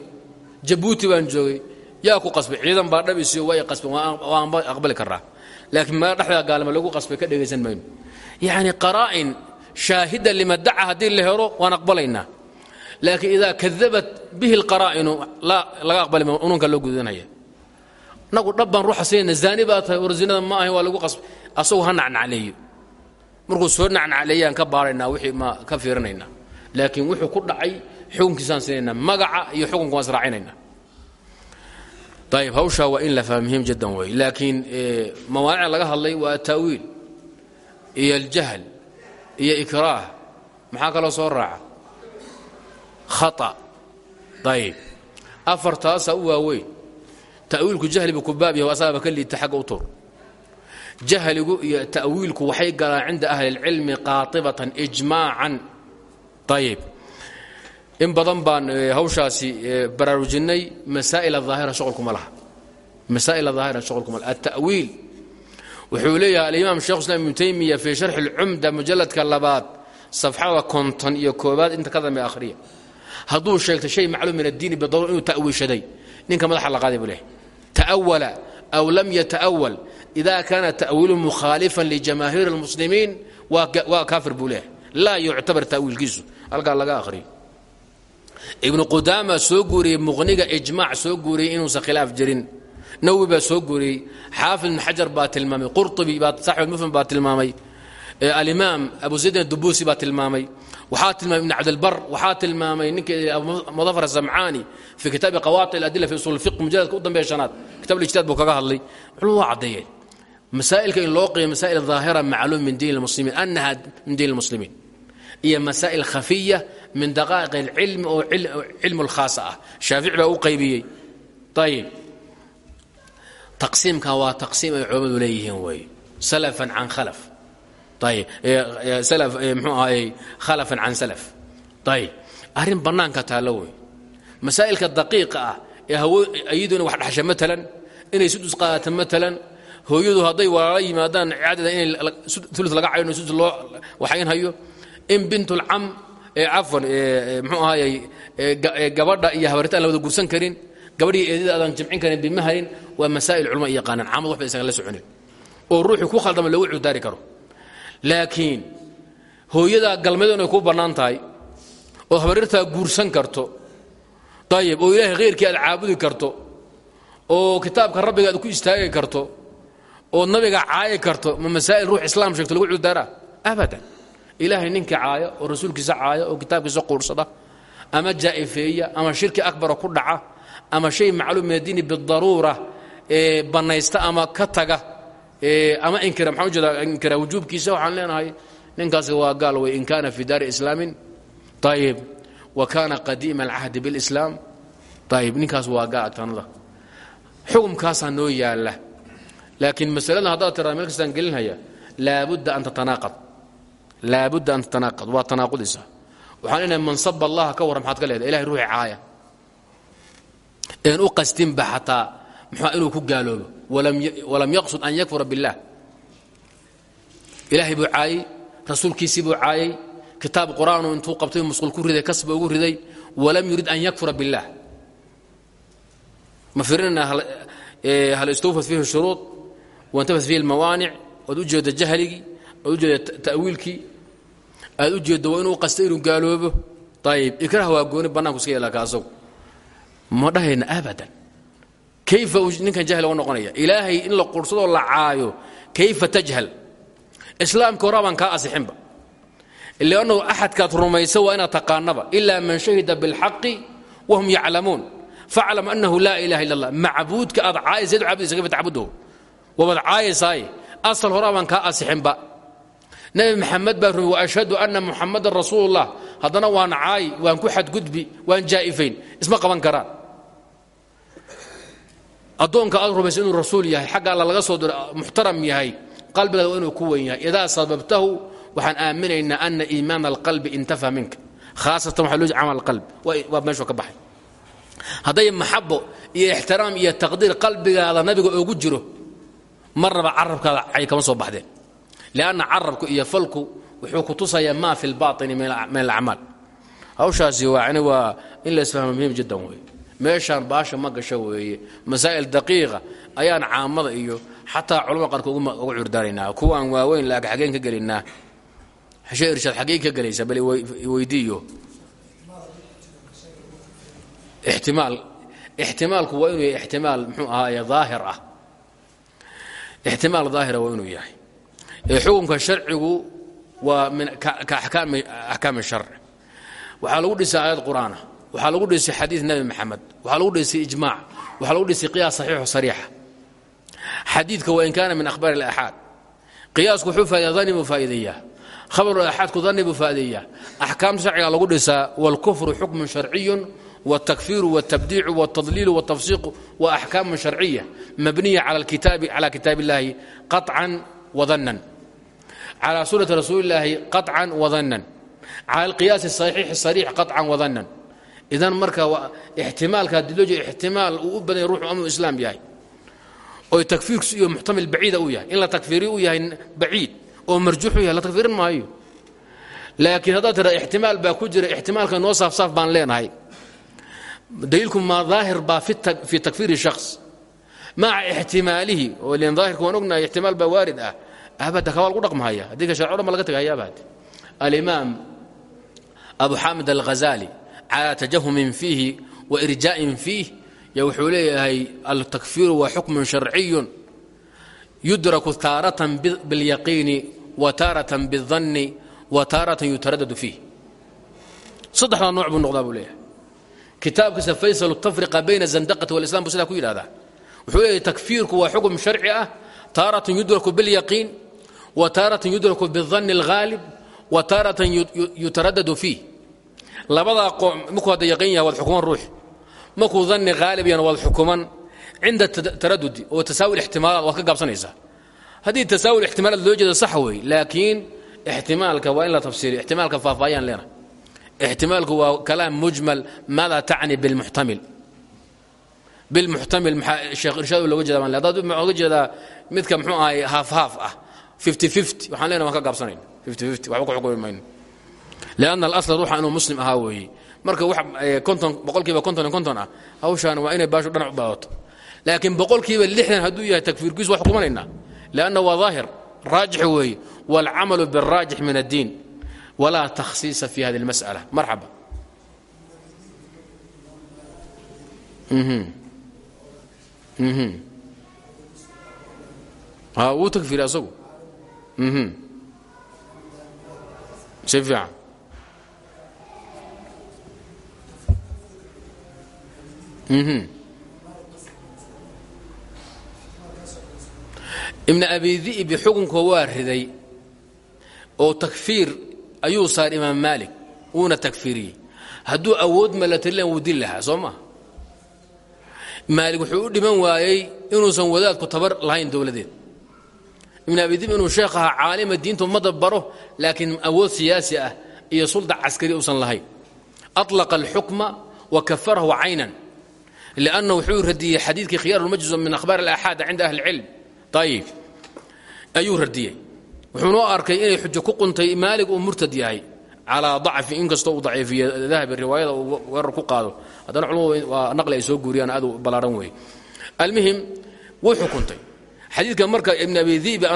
jabuuti baan joogay. Yaa ku qasbay. Ciidan baa dhab isiyo waa i qasbay waan aqbali karaa laakiin meel dhexdaa gaalima lagu qasbay ka dhegaysan mayno. Yacni qaraa'in shaahida lima daca haddii la helo waan aqbalaynaa. Laakiin idaa kadabat bihi alqaraa'inu laga aqbali ma ununka loo gudanaya. Nagu dhab baan ruuxa siinayna zaani baa tahay war zinada ma ahayn waa lagu qasbay asagu ha nacnacleeyo markuu soo nacnacleeyaan ka baaraynaa wixii ma ka fiirinaynaa. Laakiin wuxuu ku dhacay xukunkiisaan siinaynaa magaca iyo xukunka waan israacinaynaa. Ayib hawshaa waa in la fahma muhiim jiddan wey laakiin mawaanica laga hadlay waa ataawiil iyo aljahl iyo ikraah. Maxaa kaloo soo raaca? Khata. Ayib afartaasaa u waaweyn. Jahli buu ku baab yahay asaaba ka liita xagga u tur jahligu iyo ta'wiilku waxay galaan cinda ahli اlcilmi qaatibatan in badan baan hawshaasi baraarujinnay masaa'il ahaahira shaqolkuma laha. Masaa'il ahaahira shaqolkuma laha. Atawiil wuxuu leeyahay alimaam shekhu islam ibnu taymiya fii sharxi اlcumda mujalladka labaad safxada konton iyo koobaad inta ka dambe akhriya. Hadduu sheegtay shay macluum min addiini bidaruur inuu ta'wiishaday ninka madaxa la qaaday buu leehay ta'awala aw lam yata'awal ida kaana ta'wiilu mukhaalifan lijamaahiir اlmuslimiin waa kaafir buu leeyahay. Laa yuctabar ta'wiilkiisu. Halkaa laga akhriyo. Ibnu qudaama soo guuriyey muqniga ijmaac soo guuriyey inuusan khilaaf jirin nawi baa soo guuriyey. Xaafid ibn xajar baa tilmaamay. Qurطubi baa saaxibulmufhim baa tilmaamay. Alimaam abu zaydin dubuusi baa tilmaamay. Waxaa tilmaamay ibn cabdilbar waxaa tilmaamay ninka mudafar zamcaani fii kitaabi qawaati aladila fi usul fiq mujaladka u dambeeya shanaad. Kitab ijtihaad buu kaga hadlay. Muxuu waa caddeeyeen masaa'ilka in loo qiiyo masaa'il daahira macluum min diin lmuslimiin annaha min diin lmuslimiin iyo masaa'il khafiya min daqaa'iq alcilmi oo cilmu lkhaasa ah. Shaafici baa u qaybiyey. Ayib taqsiimkan waa taqsiim ay culammadu leeyihiin weeye salafan can khalaf. Ayib salaf mxuu ahayey khalafan can salaf. Ayib arrin bannaanka taallo wey masaa'ilka daqiiqa ah ee iyadu inay wax dhaxsha maalan inay sudus qaadata maalan hooyadu hadday walaala yimaadaan caadada inay ulu laga cayno sudus loo waxaynhayo in bintulcam cafwan mxuu ahayey gabadha iyo habarita aan la wada gursan karin gabadhii eedada aadaan jimcin karin bimaharin waa masaa'il culma yaqaanaan. Caamad waxba isaga la soconin. Oo ruuxii ku khaldama loogu cudaari karo. Laakiin hooyadaa galmeedu inay ku bannaan oo habarirtaa guursan karto ayib oo ilaahay khayrkii aad caabudi karto oo kitaabka rabbiga aad ku istaagi karto oo nabiga caayi karto ma masaa'il ruux islaam sheegto lagu cudaaraa? Abadan. Ilaahay ninkii caaya oo rasuulkiisa caaya oo kitaabkiisa quursada ama jaa'ifeeya ama shirki akbara ku dhaca ama shay macluum min addiini bidaruura ee bannaysta ama ka taga ama inkira maxaa ujeeda inkira wujuubkiisa waxaan leenahay ninkaasi waa gaal wey in kaana fi daari islaamin ayib wa kaana qadiima alcahdi bilislaam ayib ninkaas waa gaal agtanada xukumkaasaa noo yaalla. Laakiin masaladan haddaad tiraa meel kastaan gelinhaya laabudda an tatanaaqad. Laabudda an tatanaaqad. Waa tanaaqudaysaa. Waxaan leenahay man saba allaha ka warran maxaad ka leedahay? Ilahay ruuxi caaya een u qastinba xataa muxua inuu ku gaaloobo walam yaqsud an yakfura biاllah ilaahay buu caayey rasuulkiisii buu caayey kitaab qur'aanu intuu qabtay musqul ku riday kasba ugu riday walam yurid an yakfura biاllah ma firinana hal istawfat fiihi shuruud wantafat fiihi اlmawaanic oad u jeedda jahligii oad u jeedda ta'wiilkii aad u jeeddo waa inuu qasta inuu gaaloobo ayib ikrah waa gooni bannaanku iska yeelaa ka asagu ma dhahayna abadan. Kayfa ninkan jahli uga noqonaya? Ilaahay in la qursadoo la caayo kayfa tajhal? Islaamka horaa baan kaa asixinba. Liannahu axadkaad rumaysa waa inaad taqaanaba. Ilaa man shahida biاlxaqi wahum yaclamuun. Faclam annahu laa ilaha illa allah macbuudka aad caayaysa ad cabudaysa kayfa tacbuduhu wabaad caayaysaay asal horaa baan kaa asixinba. Nebi maxamed baa rumi waashhadu anna muxamadan rasuulu ullah haddana waan caayi waan ku xadgudbi waan jaa'ifayn. Isma qaban karaan addoonka aad rumaysa inuu rasuul yahay xagga alla laga soo diro muxtaram yahay qalbigaada waa inuu ku weyn yahay. Idaa sababtahu waxaan aaminaynaa ana iimaana alqalbi intafa minka. Khaasatan waxa loo camal alqalb waa meeshuu ka baxay. Hadday maxabo iyo ixtiraam iyo taqdiir qalbigaada nabiga oogu jiro marnaba carabkaada cay kama soo baxdeen. Lianna carabku iyo falku wuxuu ku tusayaa maa fi lbaطini min alacmaal. Hawshaasi waa waa in la isfahmo muhiim jiddan wey meeshaan baasha ma gasho weeye. Masaa'il daqiiqa ayaan caamada iyo xataa culamada qaarka uga curdaaraynaa kuwaan waaweyn laag xageen ka gelinnaa. Hashe irshaad xaggey ka gelaysa bal weydiiyo. Ixtimaal ixtimaalku waa inuu yahay ixtimaal muxuu ahaaye daahir ah. Ixtimaal daahira waa inuu yahay. Xukunka sharcigu waa min ka axkaami sharci waxaa lagu dhisay aayad qur'aana waxaa lagu dhisay xadiid nebi maxamed waxaa lagu dhisay ijmaac waxaa lagu dhisay qiyaas saxiixo sariixa xadiidka wain kaana min akhbaar alaxaad qiyaasku wuxuu faa'idaa dani buu faa'iideeyaa khabaru axaadku dani buu faa'iideeyaa axkaamta sharciga lagu dhisaa waalkufru xukmun sharciyun والتكفير والتبديع والتضليل والتفسيق وأحكام شرعية مبنية على الكتاب على كتاب الله قطعا وظنا على سنة رسول الله قطعا وظنا على القياس idan marka ixtimaalka haddii loo jeedo uu u badanya ruuxu amnu islaam yahay oo takfiirkiisu iyo muxtamil baciida u yahay in la takfiiri u yahay baciid oo marjuuxu yahay la takfiirin maayo. Laakiin haddaad tira ixtimaal baa ku jira ixtimaalka noo saafsaaf baan leenahay. Daliilku maa daahir baa fii takfiiri shaks maca ixtimaalihi oo ilan daahirka waan ognahay ixtimaal baa waarid ah. Ahbaadta kawaa lagu dhaqmahaya. Hadii ka sharco dhan ba laga tagay ayaabahad alimaam abu xaamid alghazaali calaa tajahumin fiihi wa irjaa'in fiih yo wuxuu leeyahay altakfiiru waa xukmun sharciyun yudraku taaratan bilyaqiini wa taaratan bidanni wa taaratan yutaradadu fiih saddexdaa nooc buu noqdaa buu leeyahay kitaabkiisa faysal tafriqa bayna zandaqati walislam buu sidaa ku yidhahdaa wuxuu leeyahay takfiirku waa xukm sharci ah taaratan yudraku bilyaqiin wa taaratan yudraku bidanni alghaalib wa taaratan yutaradadu fiih labadaa markuu hadda yaqiin yahay waad xukuman ruux. Markuu danni haalib yana waad xukuman. Cinda taradudi oo tasaawul ixtimaalaad waad ka gaabsanaysaa. Haddii tasaawul ixtimaalaad loo jeeda sax wey laakiin ixtimaalka waa in la tafsiiriyo. Ixtimaalka faahfaahiyaan leena ixtimaalku waa kalaam mujmal maada tacni bilmuxtamil. Bilmuxtamil maxaa sheekh irshaad looga jeeda baan hadaad oga jeedaa midka muxuu ahay haaf haaf ah fifty fifty waxaan leenahay waan ka gaabsanayna fifty fifty waxba ku xukumi mayno lianna alasla ruuxa inuu muslim ahaa marka wax boqolkiiba konton iyo konton ah hawshaan waa inay baashu dhanac u laakiin boqolkiiba lixdan hadduu yahay takfiirkiisu waa xukumanaynaa lianna waa daahir raajix weeye waalcamalu biاlraajix min addiin walaa takhsiisa fi hadi اlmas'ala marxaba wuu takfiri asagu si fiican ibn abi di'bi xukunka waa riday oo takfiir ayuu saar imaam maalik wuuna takfiiriyey. Hadduu awood malatalilan wuu dil lahaa soo maa maalig wuxuu u dhiman waayey inuusan tabar lahayn dowladeed. Ibn abi dib inuu sheekh ahaa caalima diinta ummadda baro siyaasi ah iyo sulda caskari uusan lahayn. Alaqa alxukma wa kafarahu caynan lianna wuxuu radiyey xadiidkii khiyaar lmajlis min akhbaar alaxaad cinda ahli اlcilm ayib ayuu radiyey wuxuunoo arkay inay xujo ku quntay maalig uu murtad yahay calaa dacfi inkastoo uu daciifiye dahabi riwaayada uu weerar ku qaado haddana culmadu waa naqli ay soo guuriyaan aad u ballaaran weeye almuhim wuu xukuntay xadiidka marka ibn abi dibi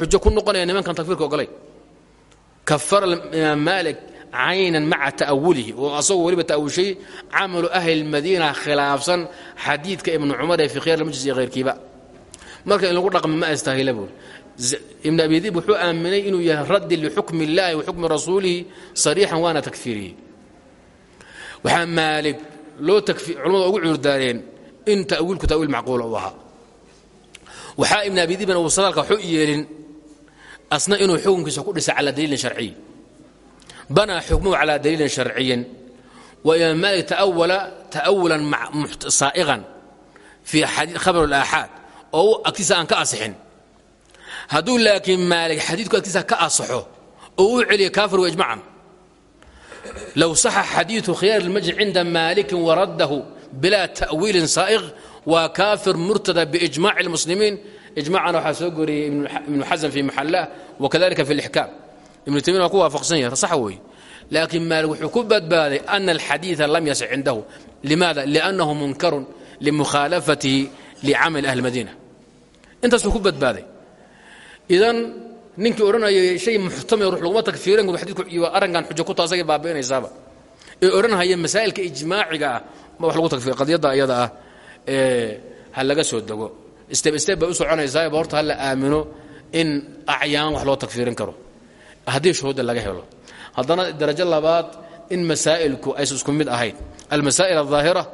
xujo ku noqonaya nimankan takfiirka ogolay kafara imaam maalik caynan maca ta'awulihi oo asagoo weliba ta'awushay camalu ahli lmadiina khilaafsan xadiidka ibnu cumar ee fi khiyar lmajlis iyo khayrkiiba marka in lagu dhaqmo ma astahila buuri ibn abi dib wuxuu aaminay inuu yahay raddi lixukmi اllahi wa xukmi rasuulihi sariixan waana takfiiriyey waxaa maalig loo culamada ugu cuurdaareen in ta'wiilku ta'wiil macquula u ahaa. Waxaa ibn abi dibna uusan halka waxu yeelin asna inuu xukunkiisa ku dhisa calaa daliilin sharciy banaa xukmuhu calaa daliilin sharciyin. Wa imaam maalik taawala ta'awulan saa'iqan fii khabar alaaxaad oo agtiisa aan ka asixin. Hadduu laakiin maalik xadiidku agtiisa ka asaxo oo u celiya kaafir wa ijmacan low saxa xadiidu khiyaar ilmajid cinda maalikin waradahu bilaa ta'wiilin saa'iq waa kaafir murtada biijmaaci اlmuslimiin ijmacana waxaa soo goriyey ibnu xasan fii maxalah wakadalika fi اlixkaam ibnu taymiya ku waafaqsan yahay sax weeye. Laakiin maalig wuxuu ku badbaaday ana alxadiida lam yasix cindahu. Limaada? Liannahu munkarun limukhaalafatihi licamali ahli madiina. Intaasuu ku badbaaday. Idan ninkii odhanayay shay muxtamil ruux laguma iyo arrinkan xujo ku taasagay baabi'inaysaaba. Ee odhanhaya masaa'ilka ijmaaciga ah ma wax lagu takfiir qadiyadda iyada ah ee ha laga soo dego. Steb steb bay u soconaysaaba horta ha aamino in acyaan wax loo takfiirin karo haddii shuhuudda laga helo. Haddana darajo labaad in masaa'ilku aysan isku mid ahayn almasaa'il aldaahira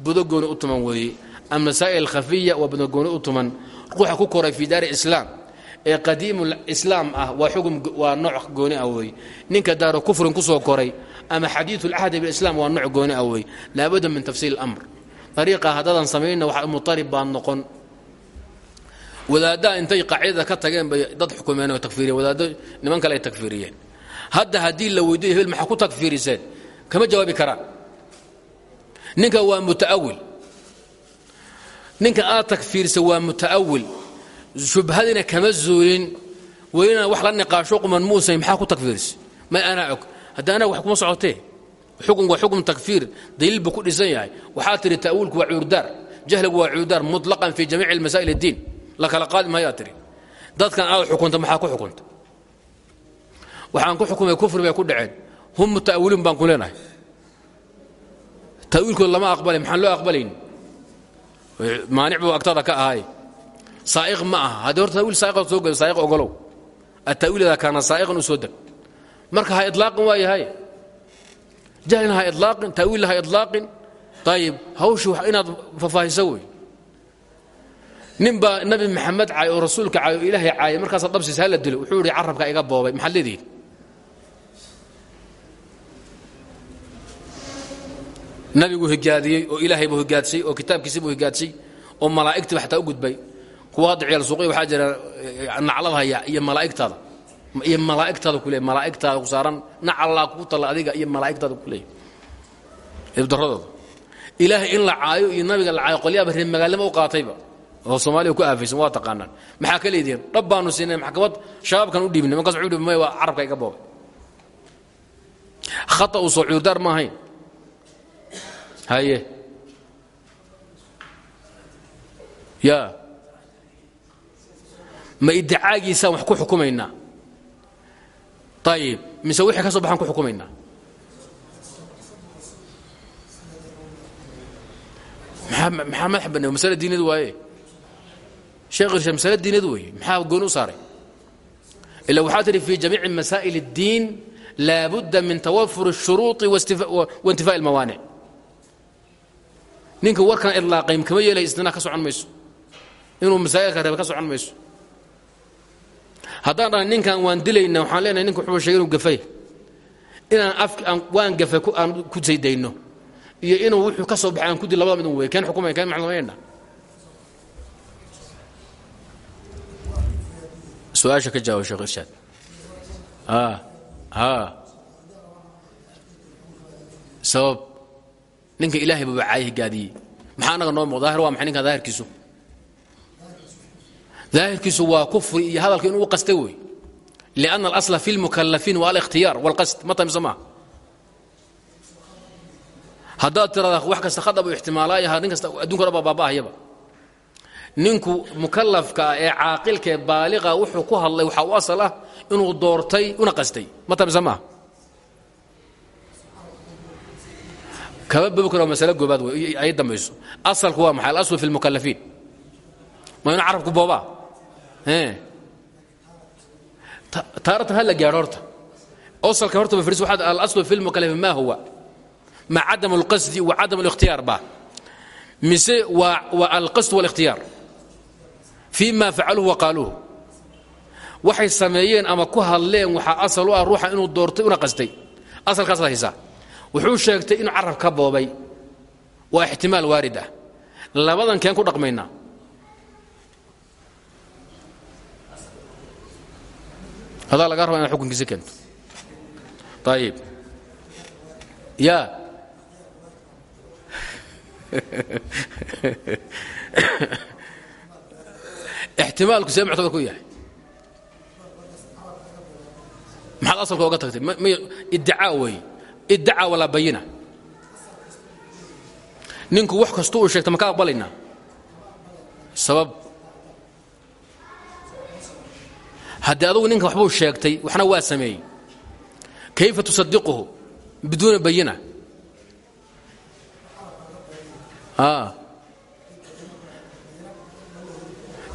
budagooni u tuman weeye almasaa'il alkhafiya waa budagooni u tuman. Ruuxa ku koray fii daari islaam ee qadiimul islaam ah waa xugum waa nooc gooni ah weeye ninka daaro kufrin ku soo koray ama xadiidu lcahdi bilislam waa nooc gooni ah weeye laabudda min tafsiil اlamr ariiqa haddaadan samayna waxa mutarib baad noqon wadaaddaa intay qaacidada ka tageen bay dad xukumeen oo takfiiriyeen wadaaddo niman kale ay takfiiriyeen hadda haddii la weydiyo hebel maxaa ku takfiiriseen kama jawaabi karaan. Ninka waa muta'awil. Ninka aad takfiirisa waa muta'awil. Shubhadina kama zuulin. Welina wax la niqaasho quman muusay maxaa ku takfiirisa may anaa og. Hadda anaga wax kuma socotee? Xukun waa xukun takfiir daliil buu ku dhisan yahay. Waxaa tidhi ta'wiilku waa cuurdaar. Jahligu waa cuurdaar. Mutlaqan fi jamiici masaa'il اddiin la kala qaadi mayaa tidhi dadkan aad xukunta maxaa ku xukunta? Waxaan ku xukumay kufri bay ku dhaceen. Hum muta'awiliin baan ku leenahay. Ta'wiilkooda lama aqbalay maxaan loo aqbalayn maanic buu agtada ka ahay. Saa'iq ma aha. Haddii horta ta'wiil saa'iqa soo gelo saa'iq ogolow. Atta'wiilada kaana saa'iqan u soo deg. Marka ha idlaaqin waa yahay. Jahlina ha idlaaqin ta'wiilna ha idlaaqin. Ayib hawshii inaad faahfaahiso wey nin baa nabi maxamed caay oo rasuulka caay oo ilaahay caayay markaasaa dhabsiis hala dilo wuxuu idhi carabka iga boobay maxaad leedihin nabigu higaadiyey oo ilaahaybuu higaadsay oo kitaabkiisibuu higaadsay oo malaa'igtiiba xataa u gudbay. Kuwa hadda ciyaal suuqya jira eh, naclad haya iyo malaa'igtaada. Iyo malaa'igtaada ku leey ku saaran nacallaa kugu talla adiga iyo malaa'igtaada ku leey ilaahay in la caayo iyo nabiga la caayo qolyaaba reer magaalnima u qaatayba oo soomaaliya ku aafaysan waa taqaanaan. Maxaa ka leedihiin dhab baanu siinay maxkamad shabaabkan u dhiibnay markaas wuxuu dhibi may waa carabka iga boobay. Khata uu soo cuurdaar ma ahayn. Haye. Ya. Ma iddicaagiisaan wax ku xukumaynaa? Ayib mise wixii ka soo baxaan ku xukumaynaa? Maxaa madax banne masale diinad waaye sheekh irsha masale diinad weeye maxaa gooni u saaray ila waxaa tidhi fi jamiici masaa'il اddiin laabudda min tawafur الshuruuطi waintifaaءi اlmawaanic ninka warkan idlaaqaym kama yeelay isnina ka socon mayso inuu masaa'ilka reebe ka socon mayso haddaan dhahay ninkan waan dilayna waxaan leenahay ninka wuxuu sheegay inuu gafay inaan af waan gafa aan ku saydayno iyo inuu wuxuu ka soo baxay aan ku dil labada mid wey keen xukumay keen maxaan su'aasha ka jawaab sheekh a sabab ninka ilaahay baba caayi gaadiyey maxaa anaga noo muuqda waa maxay ninkan daahirkiisu daahirkiisu waa kufri iyo hadalka inuu qastay wey lianna alasla fi lmukalafiin waa alikhtiyaar walqasd ma tamse maa haddaad tirada wax kasta khadab u ixtimaalaayaha nin kasta baa baaba'ahayaba ninku mukalafka ah ee caaqilka ee baaliqa wuxuu ku hadlay waxaa u asal ah inuu doortay una qastay ma tamse maaha kaba bobkar waa masale goobaad wey ay dambayso asalku waa maxay alaslu fi lmukalafiin ma inu carabku boobaa taaratan hala gaadho horta asalka horta bafris waxaad alaslu fi lmukalafiin ma huwa ma cadam اlqasdi wa cadam اlikhtiyaar ba mise waa alqasd wاlikhtiyaar fii ma facaluuhu wa qaaluuhu waxay sameeyeen ama ku hadleen waxaa asal u ah ruuxa inuu doortay una qastay asalkaasaad haysaa wuxuu sheegtay inuu carab ka boobay waa ixtimaal waarid ah labadan keen ku dhaqmaynaa adaa laga raba inaad xukunkiisa keento ayib ya ixtimaalku see muctabar ku yahay maxaad asalka oga tagtay iddicaa weeye iddacaa walaa bayina ninku wax kasta uu sheegta ma ka aqbalaynaa sabab haddii adugu ninkan waxbuu sheegtay waxna waa sameeyey kayfa tusadiquhu biduuna bayina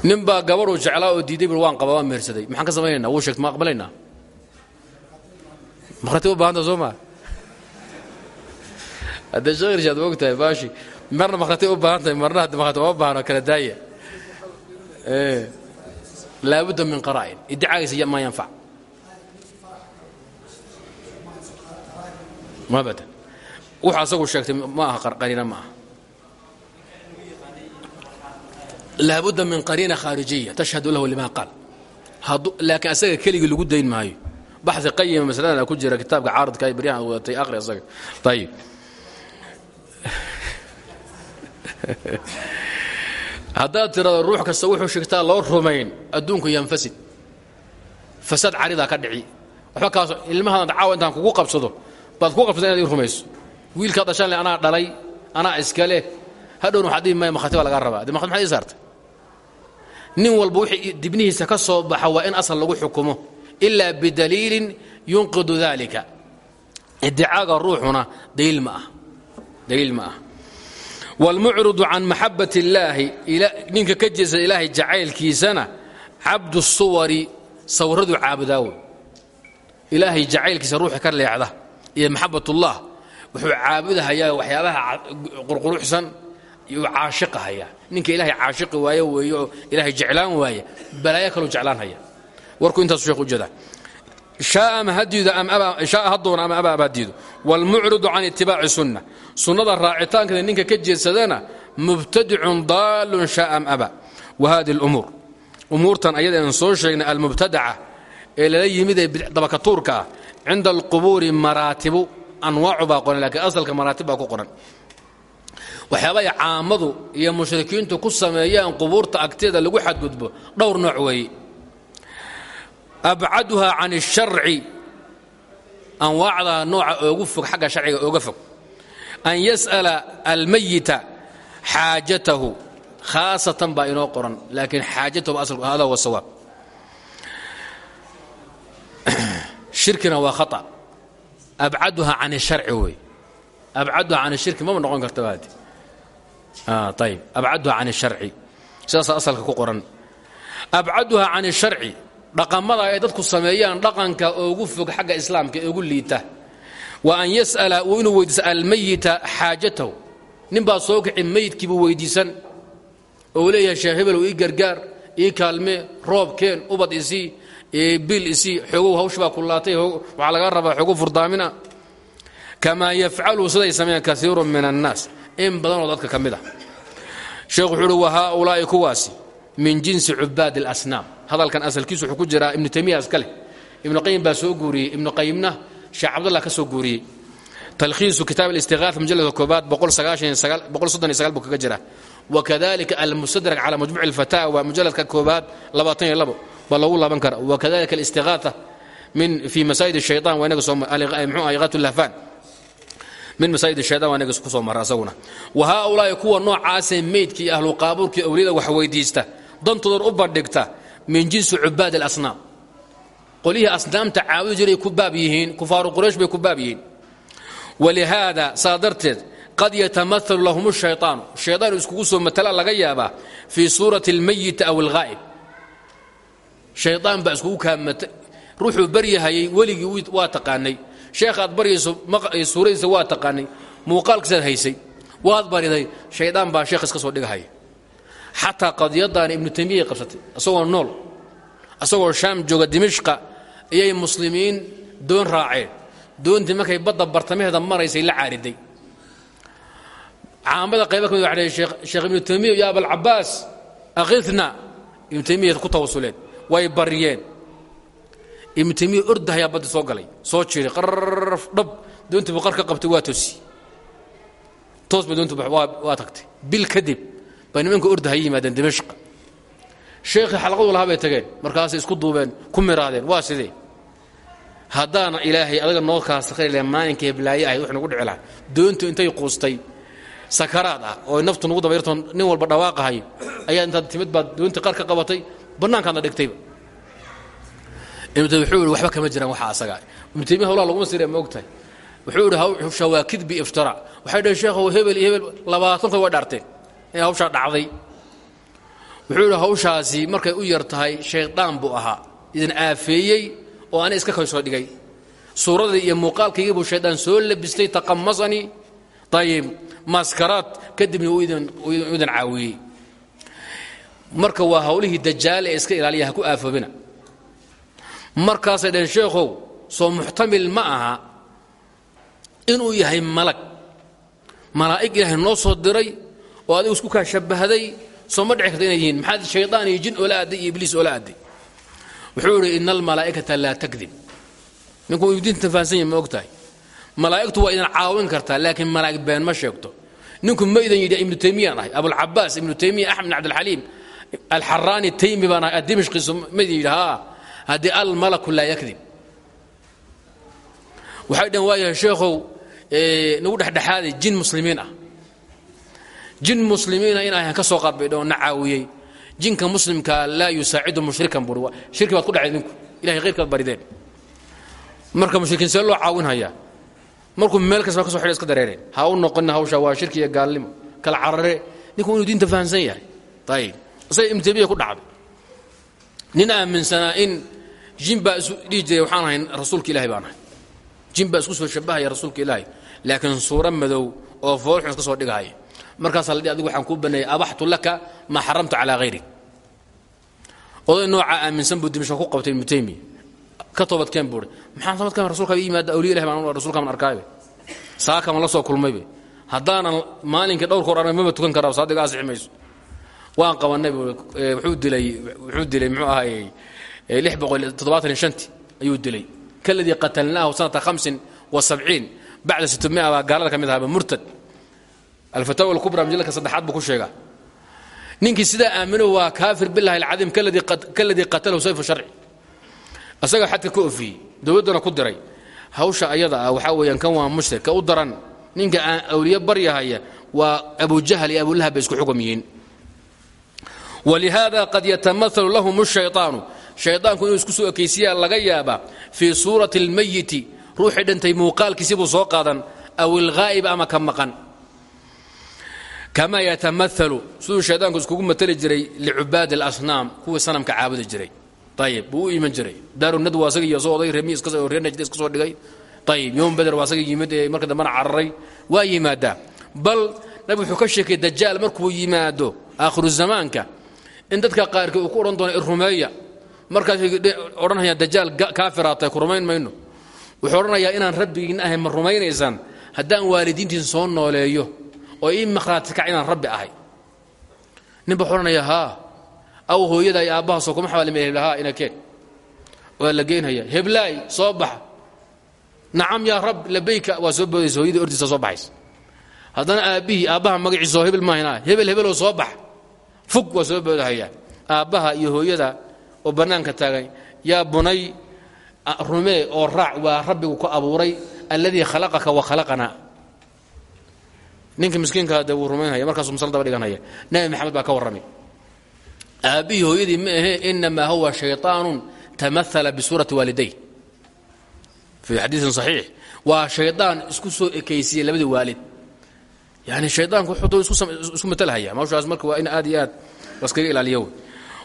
nin baa gabadhuu jeclaa oo diiday waan qaba waan mehersaday maxaan ka samaynayna wuu sheegta ma aqbalaynaa? Makrati u baahanta soo maa haddee sheekh irshaad ma og tahay baashi. Marna makrati u baahan tahay marna haddi makrati uma baahno kala daaya. Laabudda min qaraa'in iddicaagiisa ma yanfac. Mabada wuxuu asagu sheegtay ma aha qariina ma aha laabudda min qariina khaarijiya tashhadu lahu lima qaal laakiin asaga keligii lagu dayn maayo. Baxi qayima masaladana ku jira kitaabka caaradka ay baryahan wadatay aqri asaga. Ayib haddaad tirado ruux kasta wuxuu sheegtaa loo rumayn adduunku yanfasid fasaad caridaa ka dhici. Waxba kaas ilmahadan caawa intaan kugu qabsado baad ku qabsada inaad ii rumayso. Wiilkaa dashan le anaa dhalay anaa iska leh. Hadhowna waxaad dhihi maya makhati baa lagaa rabaa. De makhati maxaad ii saartay nin walba wixii dibnihiisa ka soo baxa waa in asal lagu xukumo ilaa bidaliilin yunqidu dalika iddicaaga ruuxuna daliil ma ah daliil ma ah. Wاlmucridu can maxabat اllaahi ninka ka jeesa ilaahay jacaylkiisana cabdu suwari sawiradu caabudaawe ilaahay jacaylkiisa ruuxa ka leexda iyo maxabatullah wuxuu caabudahayaa waxyaabaha qurquruxsan iyo caashiqahaya ninka ilaahay caashiqi waaye weeye oo ilaahay jeclaan waaya balaayo kaluu jeclaan haya warku intaasu sheekh ujeeda shaaa ama aba hadiido wاlmucridu can itibaaci sunna sunnada raacitaankeeda ninka ka jeedsadana mubtadicun daalun shaaa am aba wa hadi اlumuur umuurtan ayada aan soo sheegnay almubtadaca ee lala yimid ee dabakatuurka ah cinda alqubuuri maraatibu anwaacu baa qoran lakiin asalka maraatib baa ku qoran waxyaabay caamadu iyo mushrikiintu ku sameeyaan qubuurta agteeda lagu xadgudbo dhowr nooc weeye. Abcaduhaa can اsharci anwaacdaa nooca ogu fog xagga sharciga oga fog. An yas'ala almayita xaajatahu khaasatan baa inoo qoran laakiin xaajatahu asl hada huwa sawaab. (clears throat) Shirkina waa khaa abcaduhaa can اsharci wey abcaduhaa can shirki mama noqon karta baadi Ah, ayb abcaduha can اsharci sidaasaa asalka ku qoran. Abcaduha can اsharci dhaqamada ay dadku sameeyaan dhaqanka oogu fog xagga islaamka ee ugu liita. Wa an yas'ala uu inuu weydiisa almayita xaajatahu. Nin baa soo kici meydkiibuu weydiisan oo leeyahay sheekh hebelow ii gargaar ii kaalmee roobkeen ubad isii bil isii xoogow hawsh baa ku laga rabaa xoogo furdaamina. Kamaa yafcalu siday sameeyaan kaiiru min annaas in badanoo dadka ka mid ah. a sheekh wuxuu uhi wa haaulaa'i kuwaasi min jinsi cubaad hadalkan asalkiisu wuxuu ku jiraa ibnu taymiya iska leh. Ibnu qayim soo guuriyey. Ibnu qayimna sheekh cabdullah ka soo guuriyey. Talkhiisu kitaab alistiqaafa mujalladka koobaad buu kaga jira wakadalika almustadrak cala majmuuc alfataawa mujalladka koobaad baa lagu laaban kara wakadalika alistiqaafa min fii masaa'id shayطan waa inaga soo mxuu ah iqaatu lahfaan min masaajid shaytan waa inaga ku soo mara asaguna. Wa haaulaa'i kuwa noocaasee meydkii iyo ahluqaabuurkii awliyada wax weydiista dantoodan u bandhigta min jinsi cubaad alasnaam. Qolihii asnaamta caabudi jiray ku baab yihiin kufaaru quraysh bay ku baab yihiin. Walihaada saa darteed qad yatamaalu lahum shayaanu shayaan iskugu soo matala laga yaabaa fii suurati almayiti aw alghaa'ib. Shayaan baa iskugu kaamata ruuxuu baryahayey weligii waa taqaanay sheekh aad baryayso suuradiisa waa taqaanay. Muuqaalkiisaad haysay. Waad bariday. Shaydaan baa sheekh iska soo dhigahaya xataa qadiyadaani ibnu taymiyay qabsatay. Isagoo nool. Isagoo shaam jooga dimishqa. Ayay muslimiin doon raaceen. Doontii markay badda bartamaheeda maraysay la caariday. Caamada qayba ka mid waa dhh sheekh ibnu taymiya ya abalcabaas akhidna ibnu taymiya ku tawasuleen way baryeen ibnu taymiya baddi soo galay. Soo jiray qarrf dhab doontii buu qar qabtay waa toosi toos bay doontu waa tagtay bil kadib bay nimanka ordahaya yimaadeen dimashq sheekhii xalaqadu lahaa bay tageen markaasay isku duubeen ku miraadeen waa sidee haddaana ilaahay adaga noo kaasakari laha maalinka heblaaye ahayd wax nagu dhici doontu intay quustay sakaraad oo naftu nagu dabayrto nin walba dhawaaqahayo ayaa intaad timid baad doontii qar ka qabatay bannaankaadna dhigtayba ibnu taymiya wuxuu yidhi waxba kama jiraan waxa asaga. Ibnu taymiya hawlaha laguma siree ma ogtahay. Wuxuu waa kidbi iftira. Waxay dhaheen sheekhow hebel iyo hebel labaatan koy waa dhaarteen. Inay hawshaa dhacday. Wuxuu yidhi hawshaasi markay u yar tahay shaydaan buu ahaa. Idin aafeeyey oo ana iska kaysoo dhigay. Suuradii iyo muuqaalkaygii buu shaydaan soo labistay taqamasanii ayib maskaraad kadibna idin caawiyey. Marka waa hawlihii dajaal ee iska ilaaliya ha ku aafoobina markaasay dhaheen sheekhow soo muxtamil ma aha inuu yahay malag. Malaa'ig ilaahay noo soo diray oo adigu isku kaa soo ma dhici karta inay yihiin. Maxaad shaydaan iyo jin oola iyo ibliis oola wuxuu yidhi ina almalaa'ikata laa takdib. Ninkuu diinta fahansan yahay ma og malaa'igtu waa idin caawin kartaa laakiin malaa'ig been ma sheegto. Ninku ma idan yidhi ibnu taymiyaan ahay abulcabaas ibnu taymiya axmed cabdilxaliim alxaraani taymi baan ahay dimishqiisu ma idin yidhi haa haddii almalaku laa yakdib. Waxay dhaheen waayahay sheekhow nagu dhexdhexaaday jin muslimiin ah. Jin muslimiina in ayhan ka soo qaadbaydho na caawiyey jinka muslimka laa yusaacidu mushrikan buui shirki baad ku dhacay ninku ilahay khayrkaad barideen. Marka mushrikiin see loo caawinhayaa markuu meel kasba ka so xidha iska dareereen. Ha u noqona hawsha waa shirki iyo gaalnimo kala carare. Ninku inuu diinta fahamsan yahay. Ayib isaga ibnu taymiya ku dhacday. Nin aaminsanaa in jin baa waxaan ahay rasuulka ilahay baan ahay. Jin isku soo shabahaya rasuulka ilaahay. Laakiin suuro madow oo foolxun iska soo dhigahaya markaasaa la dhi adigu waxaan kuu baneeyey abaxtu laka maa xaramtu calaa hayrik oday noocaa aaminsan buu dimashka ku qabtay ibnu taymiya ka toobadkeen buui maxaan toobadkeen rasulka i yimaada awliya ilahi baan rasulka man arkaabe saakaman la soo kulmaybe haddaanan maalinkii hor arnay maba tukan karaa saadiga asixi waan qabanay wuxuu dilay wuxuu dilay muxuu ahaayey ayuu dilay. Kaladii qatalnaahu sanata bacda baa gaalada ka mid ahaaba murtad. Alfataawa alkubra majalladka saddexaad buu ku sheegaa. Ninkii sidaa aamino waa kaafir bilahi alcadiim kaladii qatalahu sayfu sharci. Asaga xadka ka ofiyey dowladdana ku diray hawsha ayada ah waxaa weeyaan kan waa mushrik ka u daran. Ninka aan awliye baryahaya waa abujahal iyo abulahab bay isku xukum yihiin. Walihaada qad yatamaalu lahum shayطaanu shaydaanku inuu isku soo ekaysiyaa laga yaabaa fii suurati اlmayiti ruuxii dhintay muuqaalkiisi buu soo qaadan aw ilghaa'ib ama ka kama yatamaalu siduu shaydaanku iskugu matali jiray licubaadi اlasnaam kuwii sanamka caabudi jiray. Ayib buu iman jiray. Daarunad waa asaga iyo oday remi iska soo dhigay. Ayib yom beder waa yimid ee marka cararay. Waa yimaadaa. Bal nabi wuxuu ka sheekay dajaal markuu yimaado aakhiru zamaanka in dadka qaarkii uu ku odhan doono irumeeya markaasay odhanayaan dajaal kaafiraatay ku rumayn mayno. Wuxuu odhanayaa inaan rabbigiin ahay ma rumaynaysaan. Haddaan soo nooleeyo oo ii makhraati inaan rabbi ahay. Nin baa odhanaya haa aw hooyada iyo aabbaha soo kuma xawaalimaya heblahaa inakeen waa la geynhaya heblaay soo baxa nacam yaa rab labayka waa soo boodaysa hooyadii ordiisa soo baxaysa. Haddana aabbihii aabbaha magaciisa hebel maahinaa hebel soo baxa fug waa soo boodahaya. Aabbaha iyo hooyada oo bannaanka taagan yaa bunay rumee oo raac waa rabbigu ku abuuray alladii khalaqaka wa khalaqanaa ninka miskiinkaa dee wuu rumaynhaya markaasuu masal daba dhiganhaya nabi maxamed baa ka warramay aabbihii hooyadii ma ahee inamaa huwa shayطaanu tamaala bisuurati waaliday fii xadiiin صaxiix waa shaydaan isku soo ekaysiiyey labadii waalid. Yani shaydaanku wuxuu isku matalhaya hawshaas marka waa in aad iyo aad laskaga ilaaliyo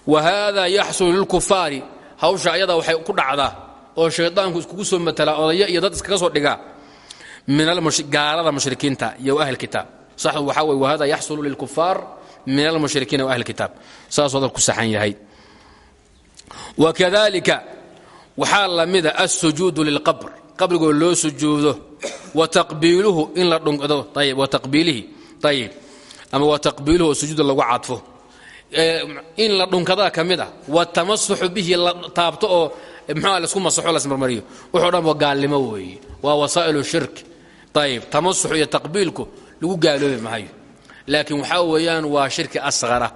wa hada yaxsulu lilkufaari hawsha ayada waxay ku dhacdaa oo shaydaanku iskugu soo matalaa odaya iyo dad iskaga soo dhigaa min gaalada mushrikiinta iyo ahli kitaab. Sax waxaa wey wahada yaxsulu lilkufaar min almushrikiina waahli kitaab. Saasoo dal ku saxan yahay. Wakadalika waxaa la mida alsujuudu lilqabr. Qabrigoo loo sujuudo wa taqbiiluhu in la dhunkado ayb wa taqbiilihi. Ayib ama wa taqbiiluhu oo sujuuda lagu cadfo in la dhunkadaa ka mid ah bihi la taabto oo mxua la isku masaxo lasmarmariyo wuxuu dhan wa gaalnimo weeye waa wasaa'ilu shirk ayib tamasuxu iyo taqbiilku lagu gaaloobi maayo. Laakiin waxaa weeyaan waa shirki asqara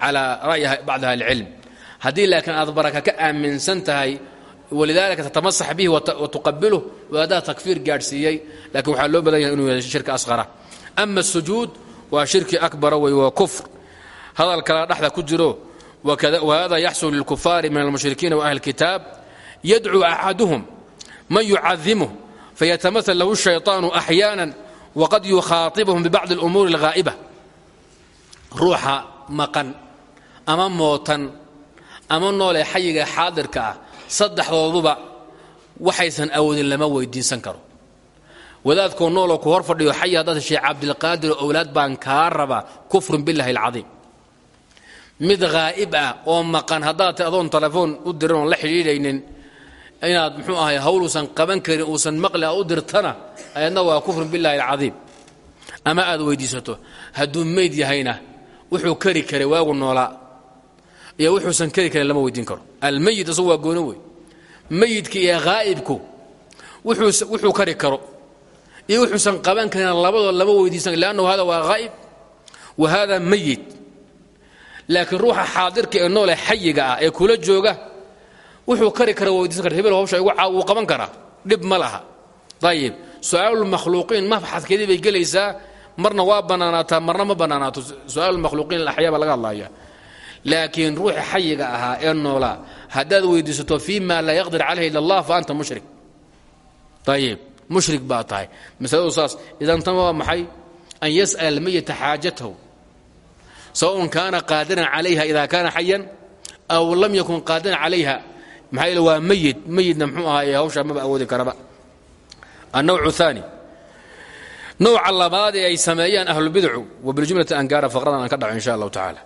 calaa ra'yi bacdi ahli ilcilm haddii laakiin aad baraka ka aaminsan tahay walidaalika tatamasax bihi watuqabiluh waadaa takfiir gaadhsiiyey lakiin waxaa loo badan yahay inuu yahay shirki asqara ama asujuud waa shirki hadal kala dhexda ku jiro wahada yaxsul lilkufaari min almushrikiina waahli kitaab yadcuu axaduhum man yucadimuh fayatamaal lahu shayطaanu axyaana wqad yukhaaibahum bibacdi اlumuuri اlghaa'iba ruuxa maqan ama mootan ama noolee xayiga xaadirka ah saddexdooduba waxaysan awoodin lama weydiinsan karo wadaadkoo nooloo ku hor fadhiyo xayi haddaad heshay cabdilqaadir owlaad baan kaa rabaa kufrun biاllahi اlcadiim mid haa'ib ah oo maqan haddaad ti adoon telefoon u dirin la xidhiidhaynin inaad muxuu ahay hawl uusan qaban karin uusan maqli u dirtana ayadna waa kufrun billahi alcadiim. Ama aad weydiisato hadduu meyd yahayna wuxuu kari karay waagu noolaa iyo wuxuusan kari karin lama weydiin karo. Almeyit isagu waa goono wey meyidka iyo haa'ibku wuxuu kari karo iyo wuxuusan qaban karin labadoo lama weydiisan leannahu hada waa haa'ib wa hada meyit laakiin ruuxa xaadirka ee noole xayiga ah ee kula jooga wuxuu kari kara weydiisan kara hebel hawsha igu qaban karaa dhib ma laha. Ayib su'aalulmakhluuqiin mabxadkeedii bay gelaysaa marna waa bannaanaataa marna ma bannaanaato su'aalulmakhluuqiin alaxyaa baa laga hadlaya laakiin ruuxi xayiga ahaa ee noolaa haddaad weydiisato fii ma laa yaqdir calayhi ila allah fa anta mushrik. Ayib mushrik baa tahay. Masaladu saas idan tan waa an yas'ala almayita xaajatahu sawaun kaana qaadiran calayha ida kaana xayan aw lam yakun qaadiran calayha maxaa waa meyid meyidna muxuu ahaa ee hawshaa maba awoodi karaba. Annawcu aani nowca labaad ee ay sameeyaan ahlulbidcu wa biljumlati an gaara faqradan aan ka dhaco insha allahu tacaala.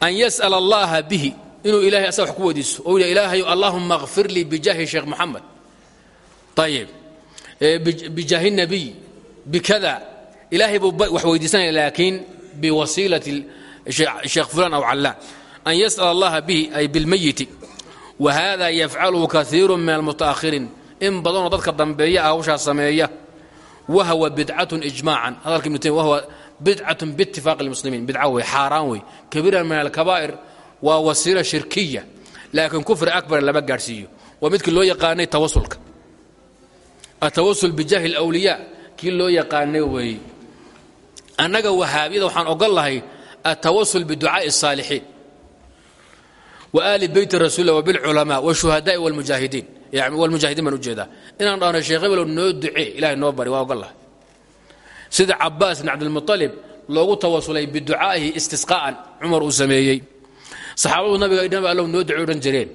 An yas'ala allaha bihi inuu ilahay asaga wax ku weydiiso yidha ilaahayu allahuma kfir lii bijaahi sheekh moxamed ayib bijaahi nabiy bikada ilaahay buu wax weydiisanaya laakiin biwasiilati sheekh fulan aw callaan an yas'al allaha bihi ay bilmayiti wa hada yafcaluhu kaiiru min almuta'ahiriin in badanoo dadka dambeeya hawshaa sameeya wahwa bidcatun ijmaacan hadalka ibnu taymiya wahwa bidcatun biitifaaqi lmuslimiin bidca wey xaaraan wey. Kabiiran min alkabaa'ir waa wasiila shirkiya laakiin kufri akbar lama gaadhsiiyo waa midkii loo yaqaanay tawasulka atawasul bijaahi alawliyaa. Kii loo yaqaanay weeye annaga wahaabiyada waxaan ogol lahay atawasul biducaa'i الsaalixiin wa aali beyti rasuulilah wabilculamaa wاshuhadaai wاlmujaahidiin wlmujaahidiin baan ujeedaa inaan dhahno sheekh hebelo noo ducee ilahay noo bari waa ogol lahay sida cabaas bn cabdilmuطalib loogu tawasulay biducaa'ihi istisqaa'an cumar uu sameeyey saxaabadu nabiga nabi allow noo ducey odhan jireen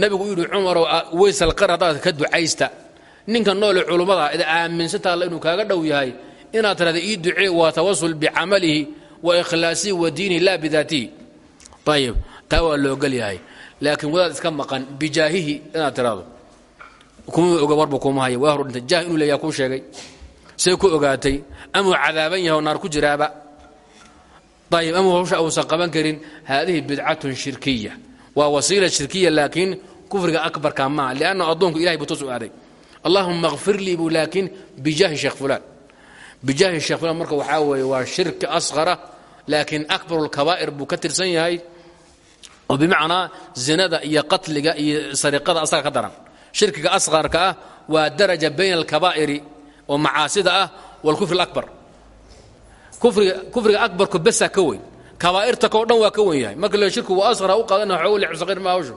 nebigu u yidhi cumarow weysalqar haddaad ka ducaysta ninka noole culummada ida aaminsantaa alla inuu kaaga dhow yahay inaad tirahda ii ducee waa tawasul bicamalihi wa ikhlaasihi wa diinihi laa bidaatihi ayib taa waa la ogol yahay. Laakiin wadaad iska maqan bijaahihi inaad tirahdo kuma oga warba kuma haya waa hor dhintay. Jaah inuu leeyaha kuu sheegay. Say ku ogaatay. Amuu cadaaban yahay oo naar ku jiraaba. Ayib amuu hawsha uusan qaban karin. Haadihi bidcatun shirkiya. Waa wasiila shirkiya laakiin kufriga akbarka maaha lianna addoonku ilahay buu tus u aaday. Allahuma kfir lii buu laakiin bijaahi sheekh fulaan. Bijaahi sheekh fulaan marka waxaa weeye waa shirki asqara laakiin akbaru lkabaa'ir buu ka tirsan yahay. oo bimacnaa zinada iyo qatliga iyo sariqada asaga ka daran. shirkiga asqarka ah waa daraja bayna alkabaa'iri oo macaasida ah walkufri alabar kufriga akbarku besaa ka weyn. Kabaa'irta kao dhan waa ka wen yahay. Marka shirku waa asqar ha u qaadana xoog lexusaqir ma hawshu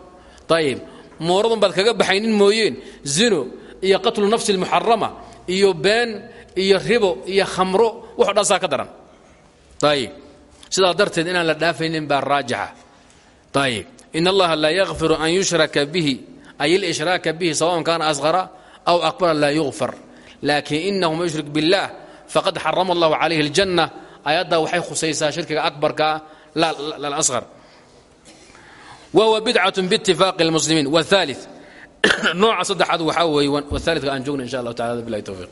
ayib mooradun baad kaga baxaynin mooyeen. Zino iyo qatlu nafsi almuxarama iyo been iyo ribo iyo khamro wuxo dhan saa ka daran. Ayib sidaa darteed inaan la dhaafaynin baa raajixa ayib in allaha laa yakfiru an yushraka bihi ay ilishraaka bihi sawaءn kana asqara aw akbara laa yugfar laakin inahu man yushrik biاllah faqad xarama allahu calayhi اljanna ayaddaa waxay khusaysaa shirkiga akbarkaa lalasqar wahuwa bidcaة biitifaaqi اlmuslimiin wاثالث (coughs) nooca saddexaad waxaa weeye waalidka aan joogna insha allah tacala bilahi towfiiq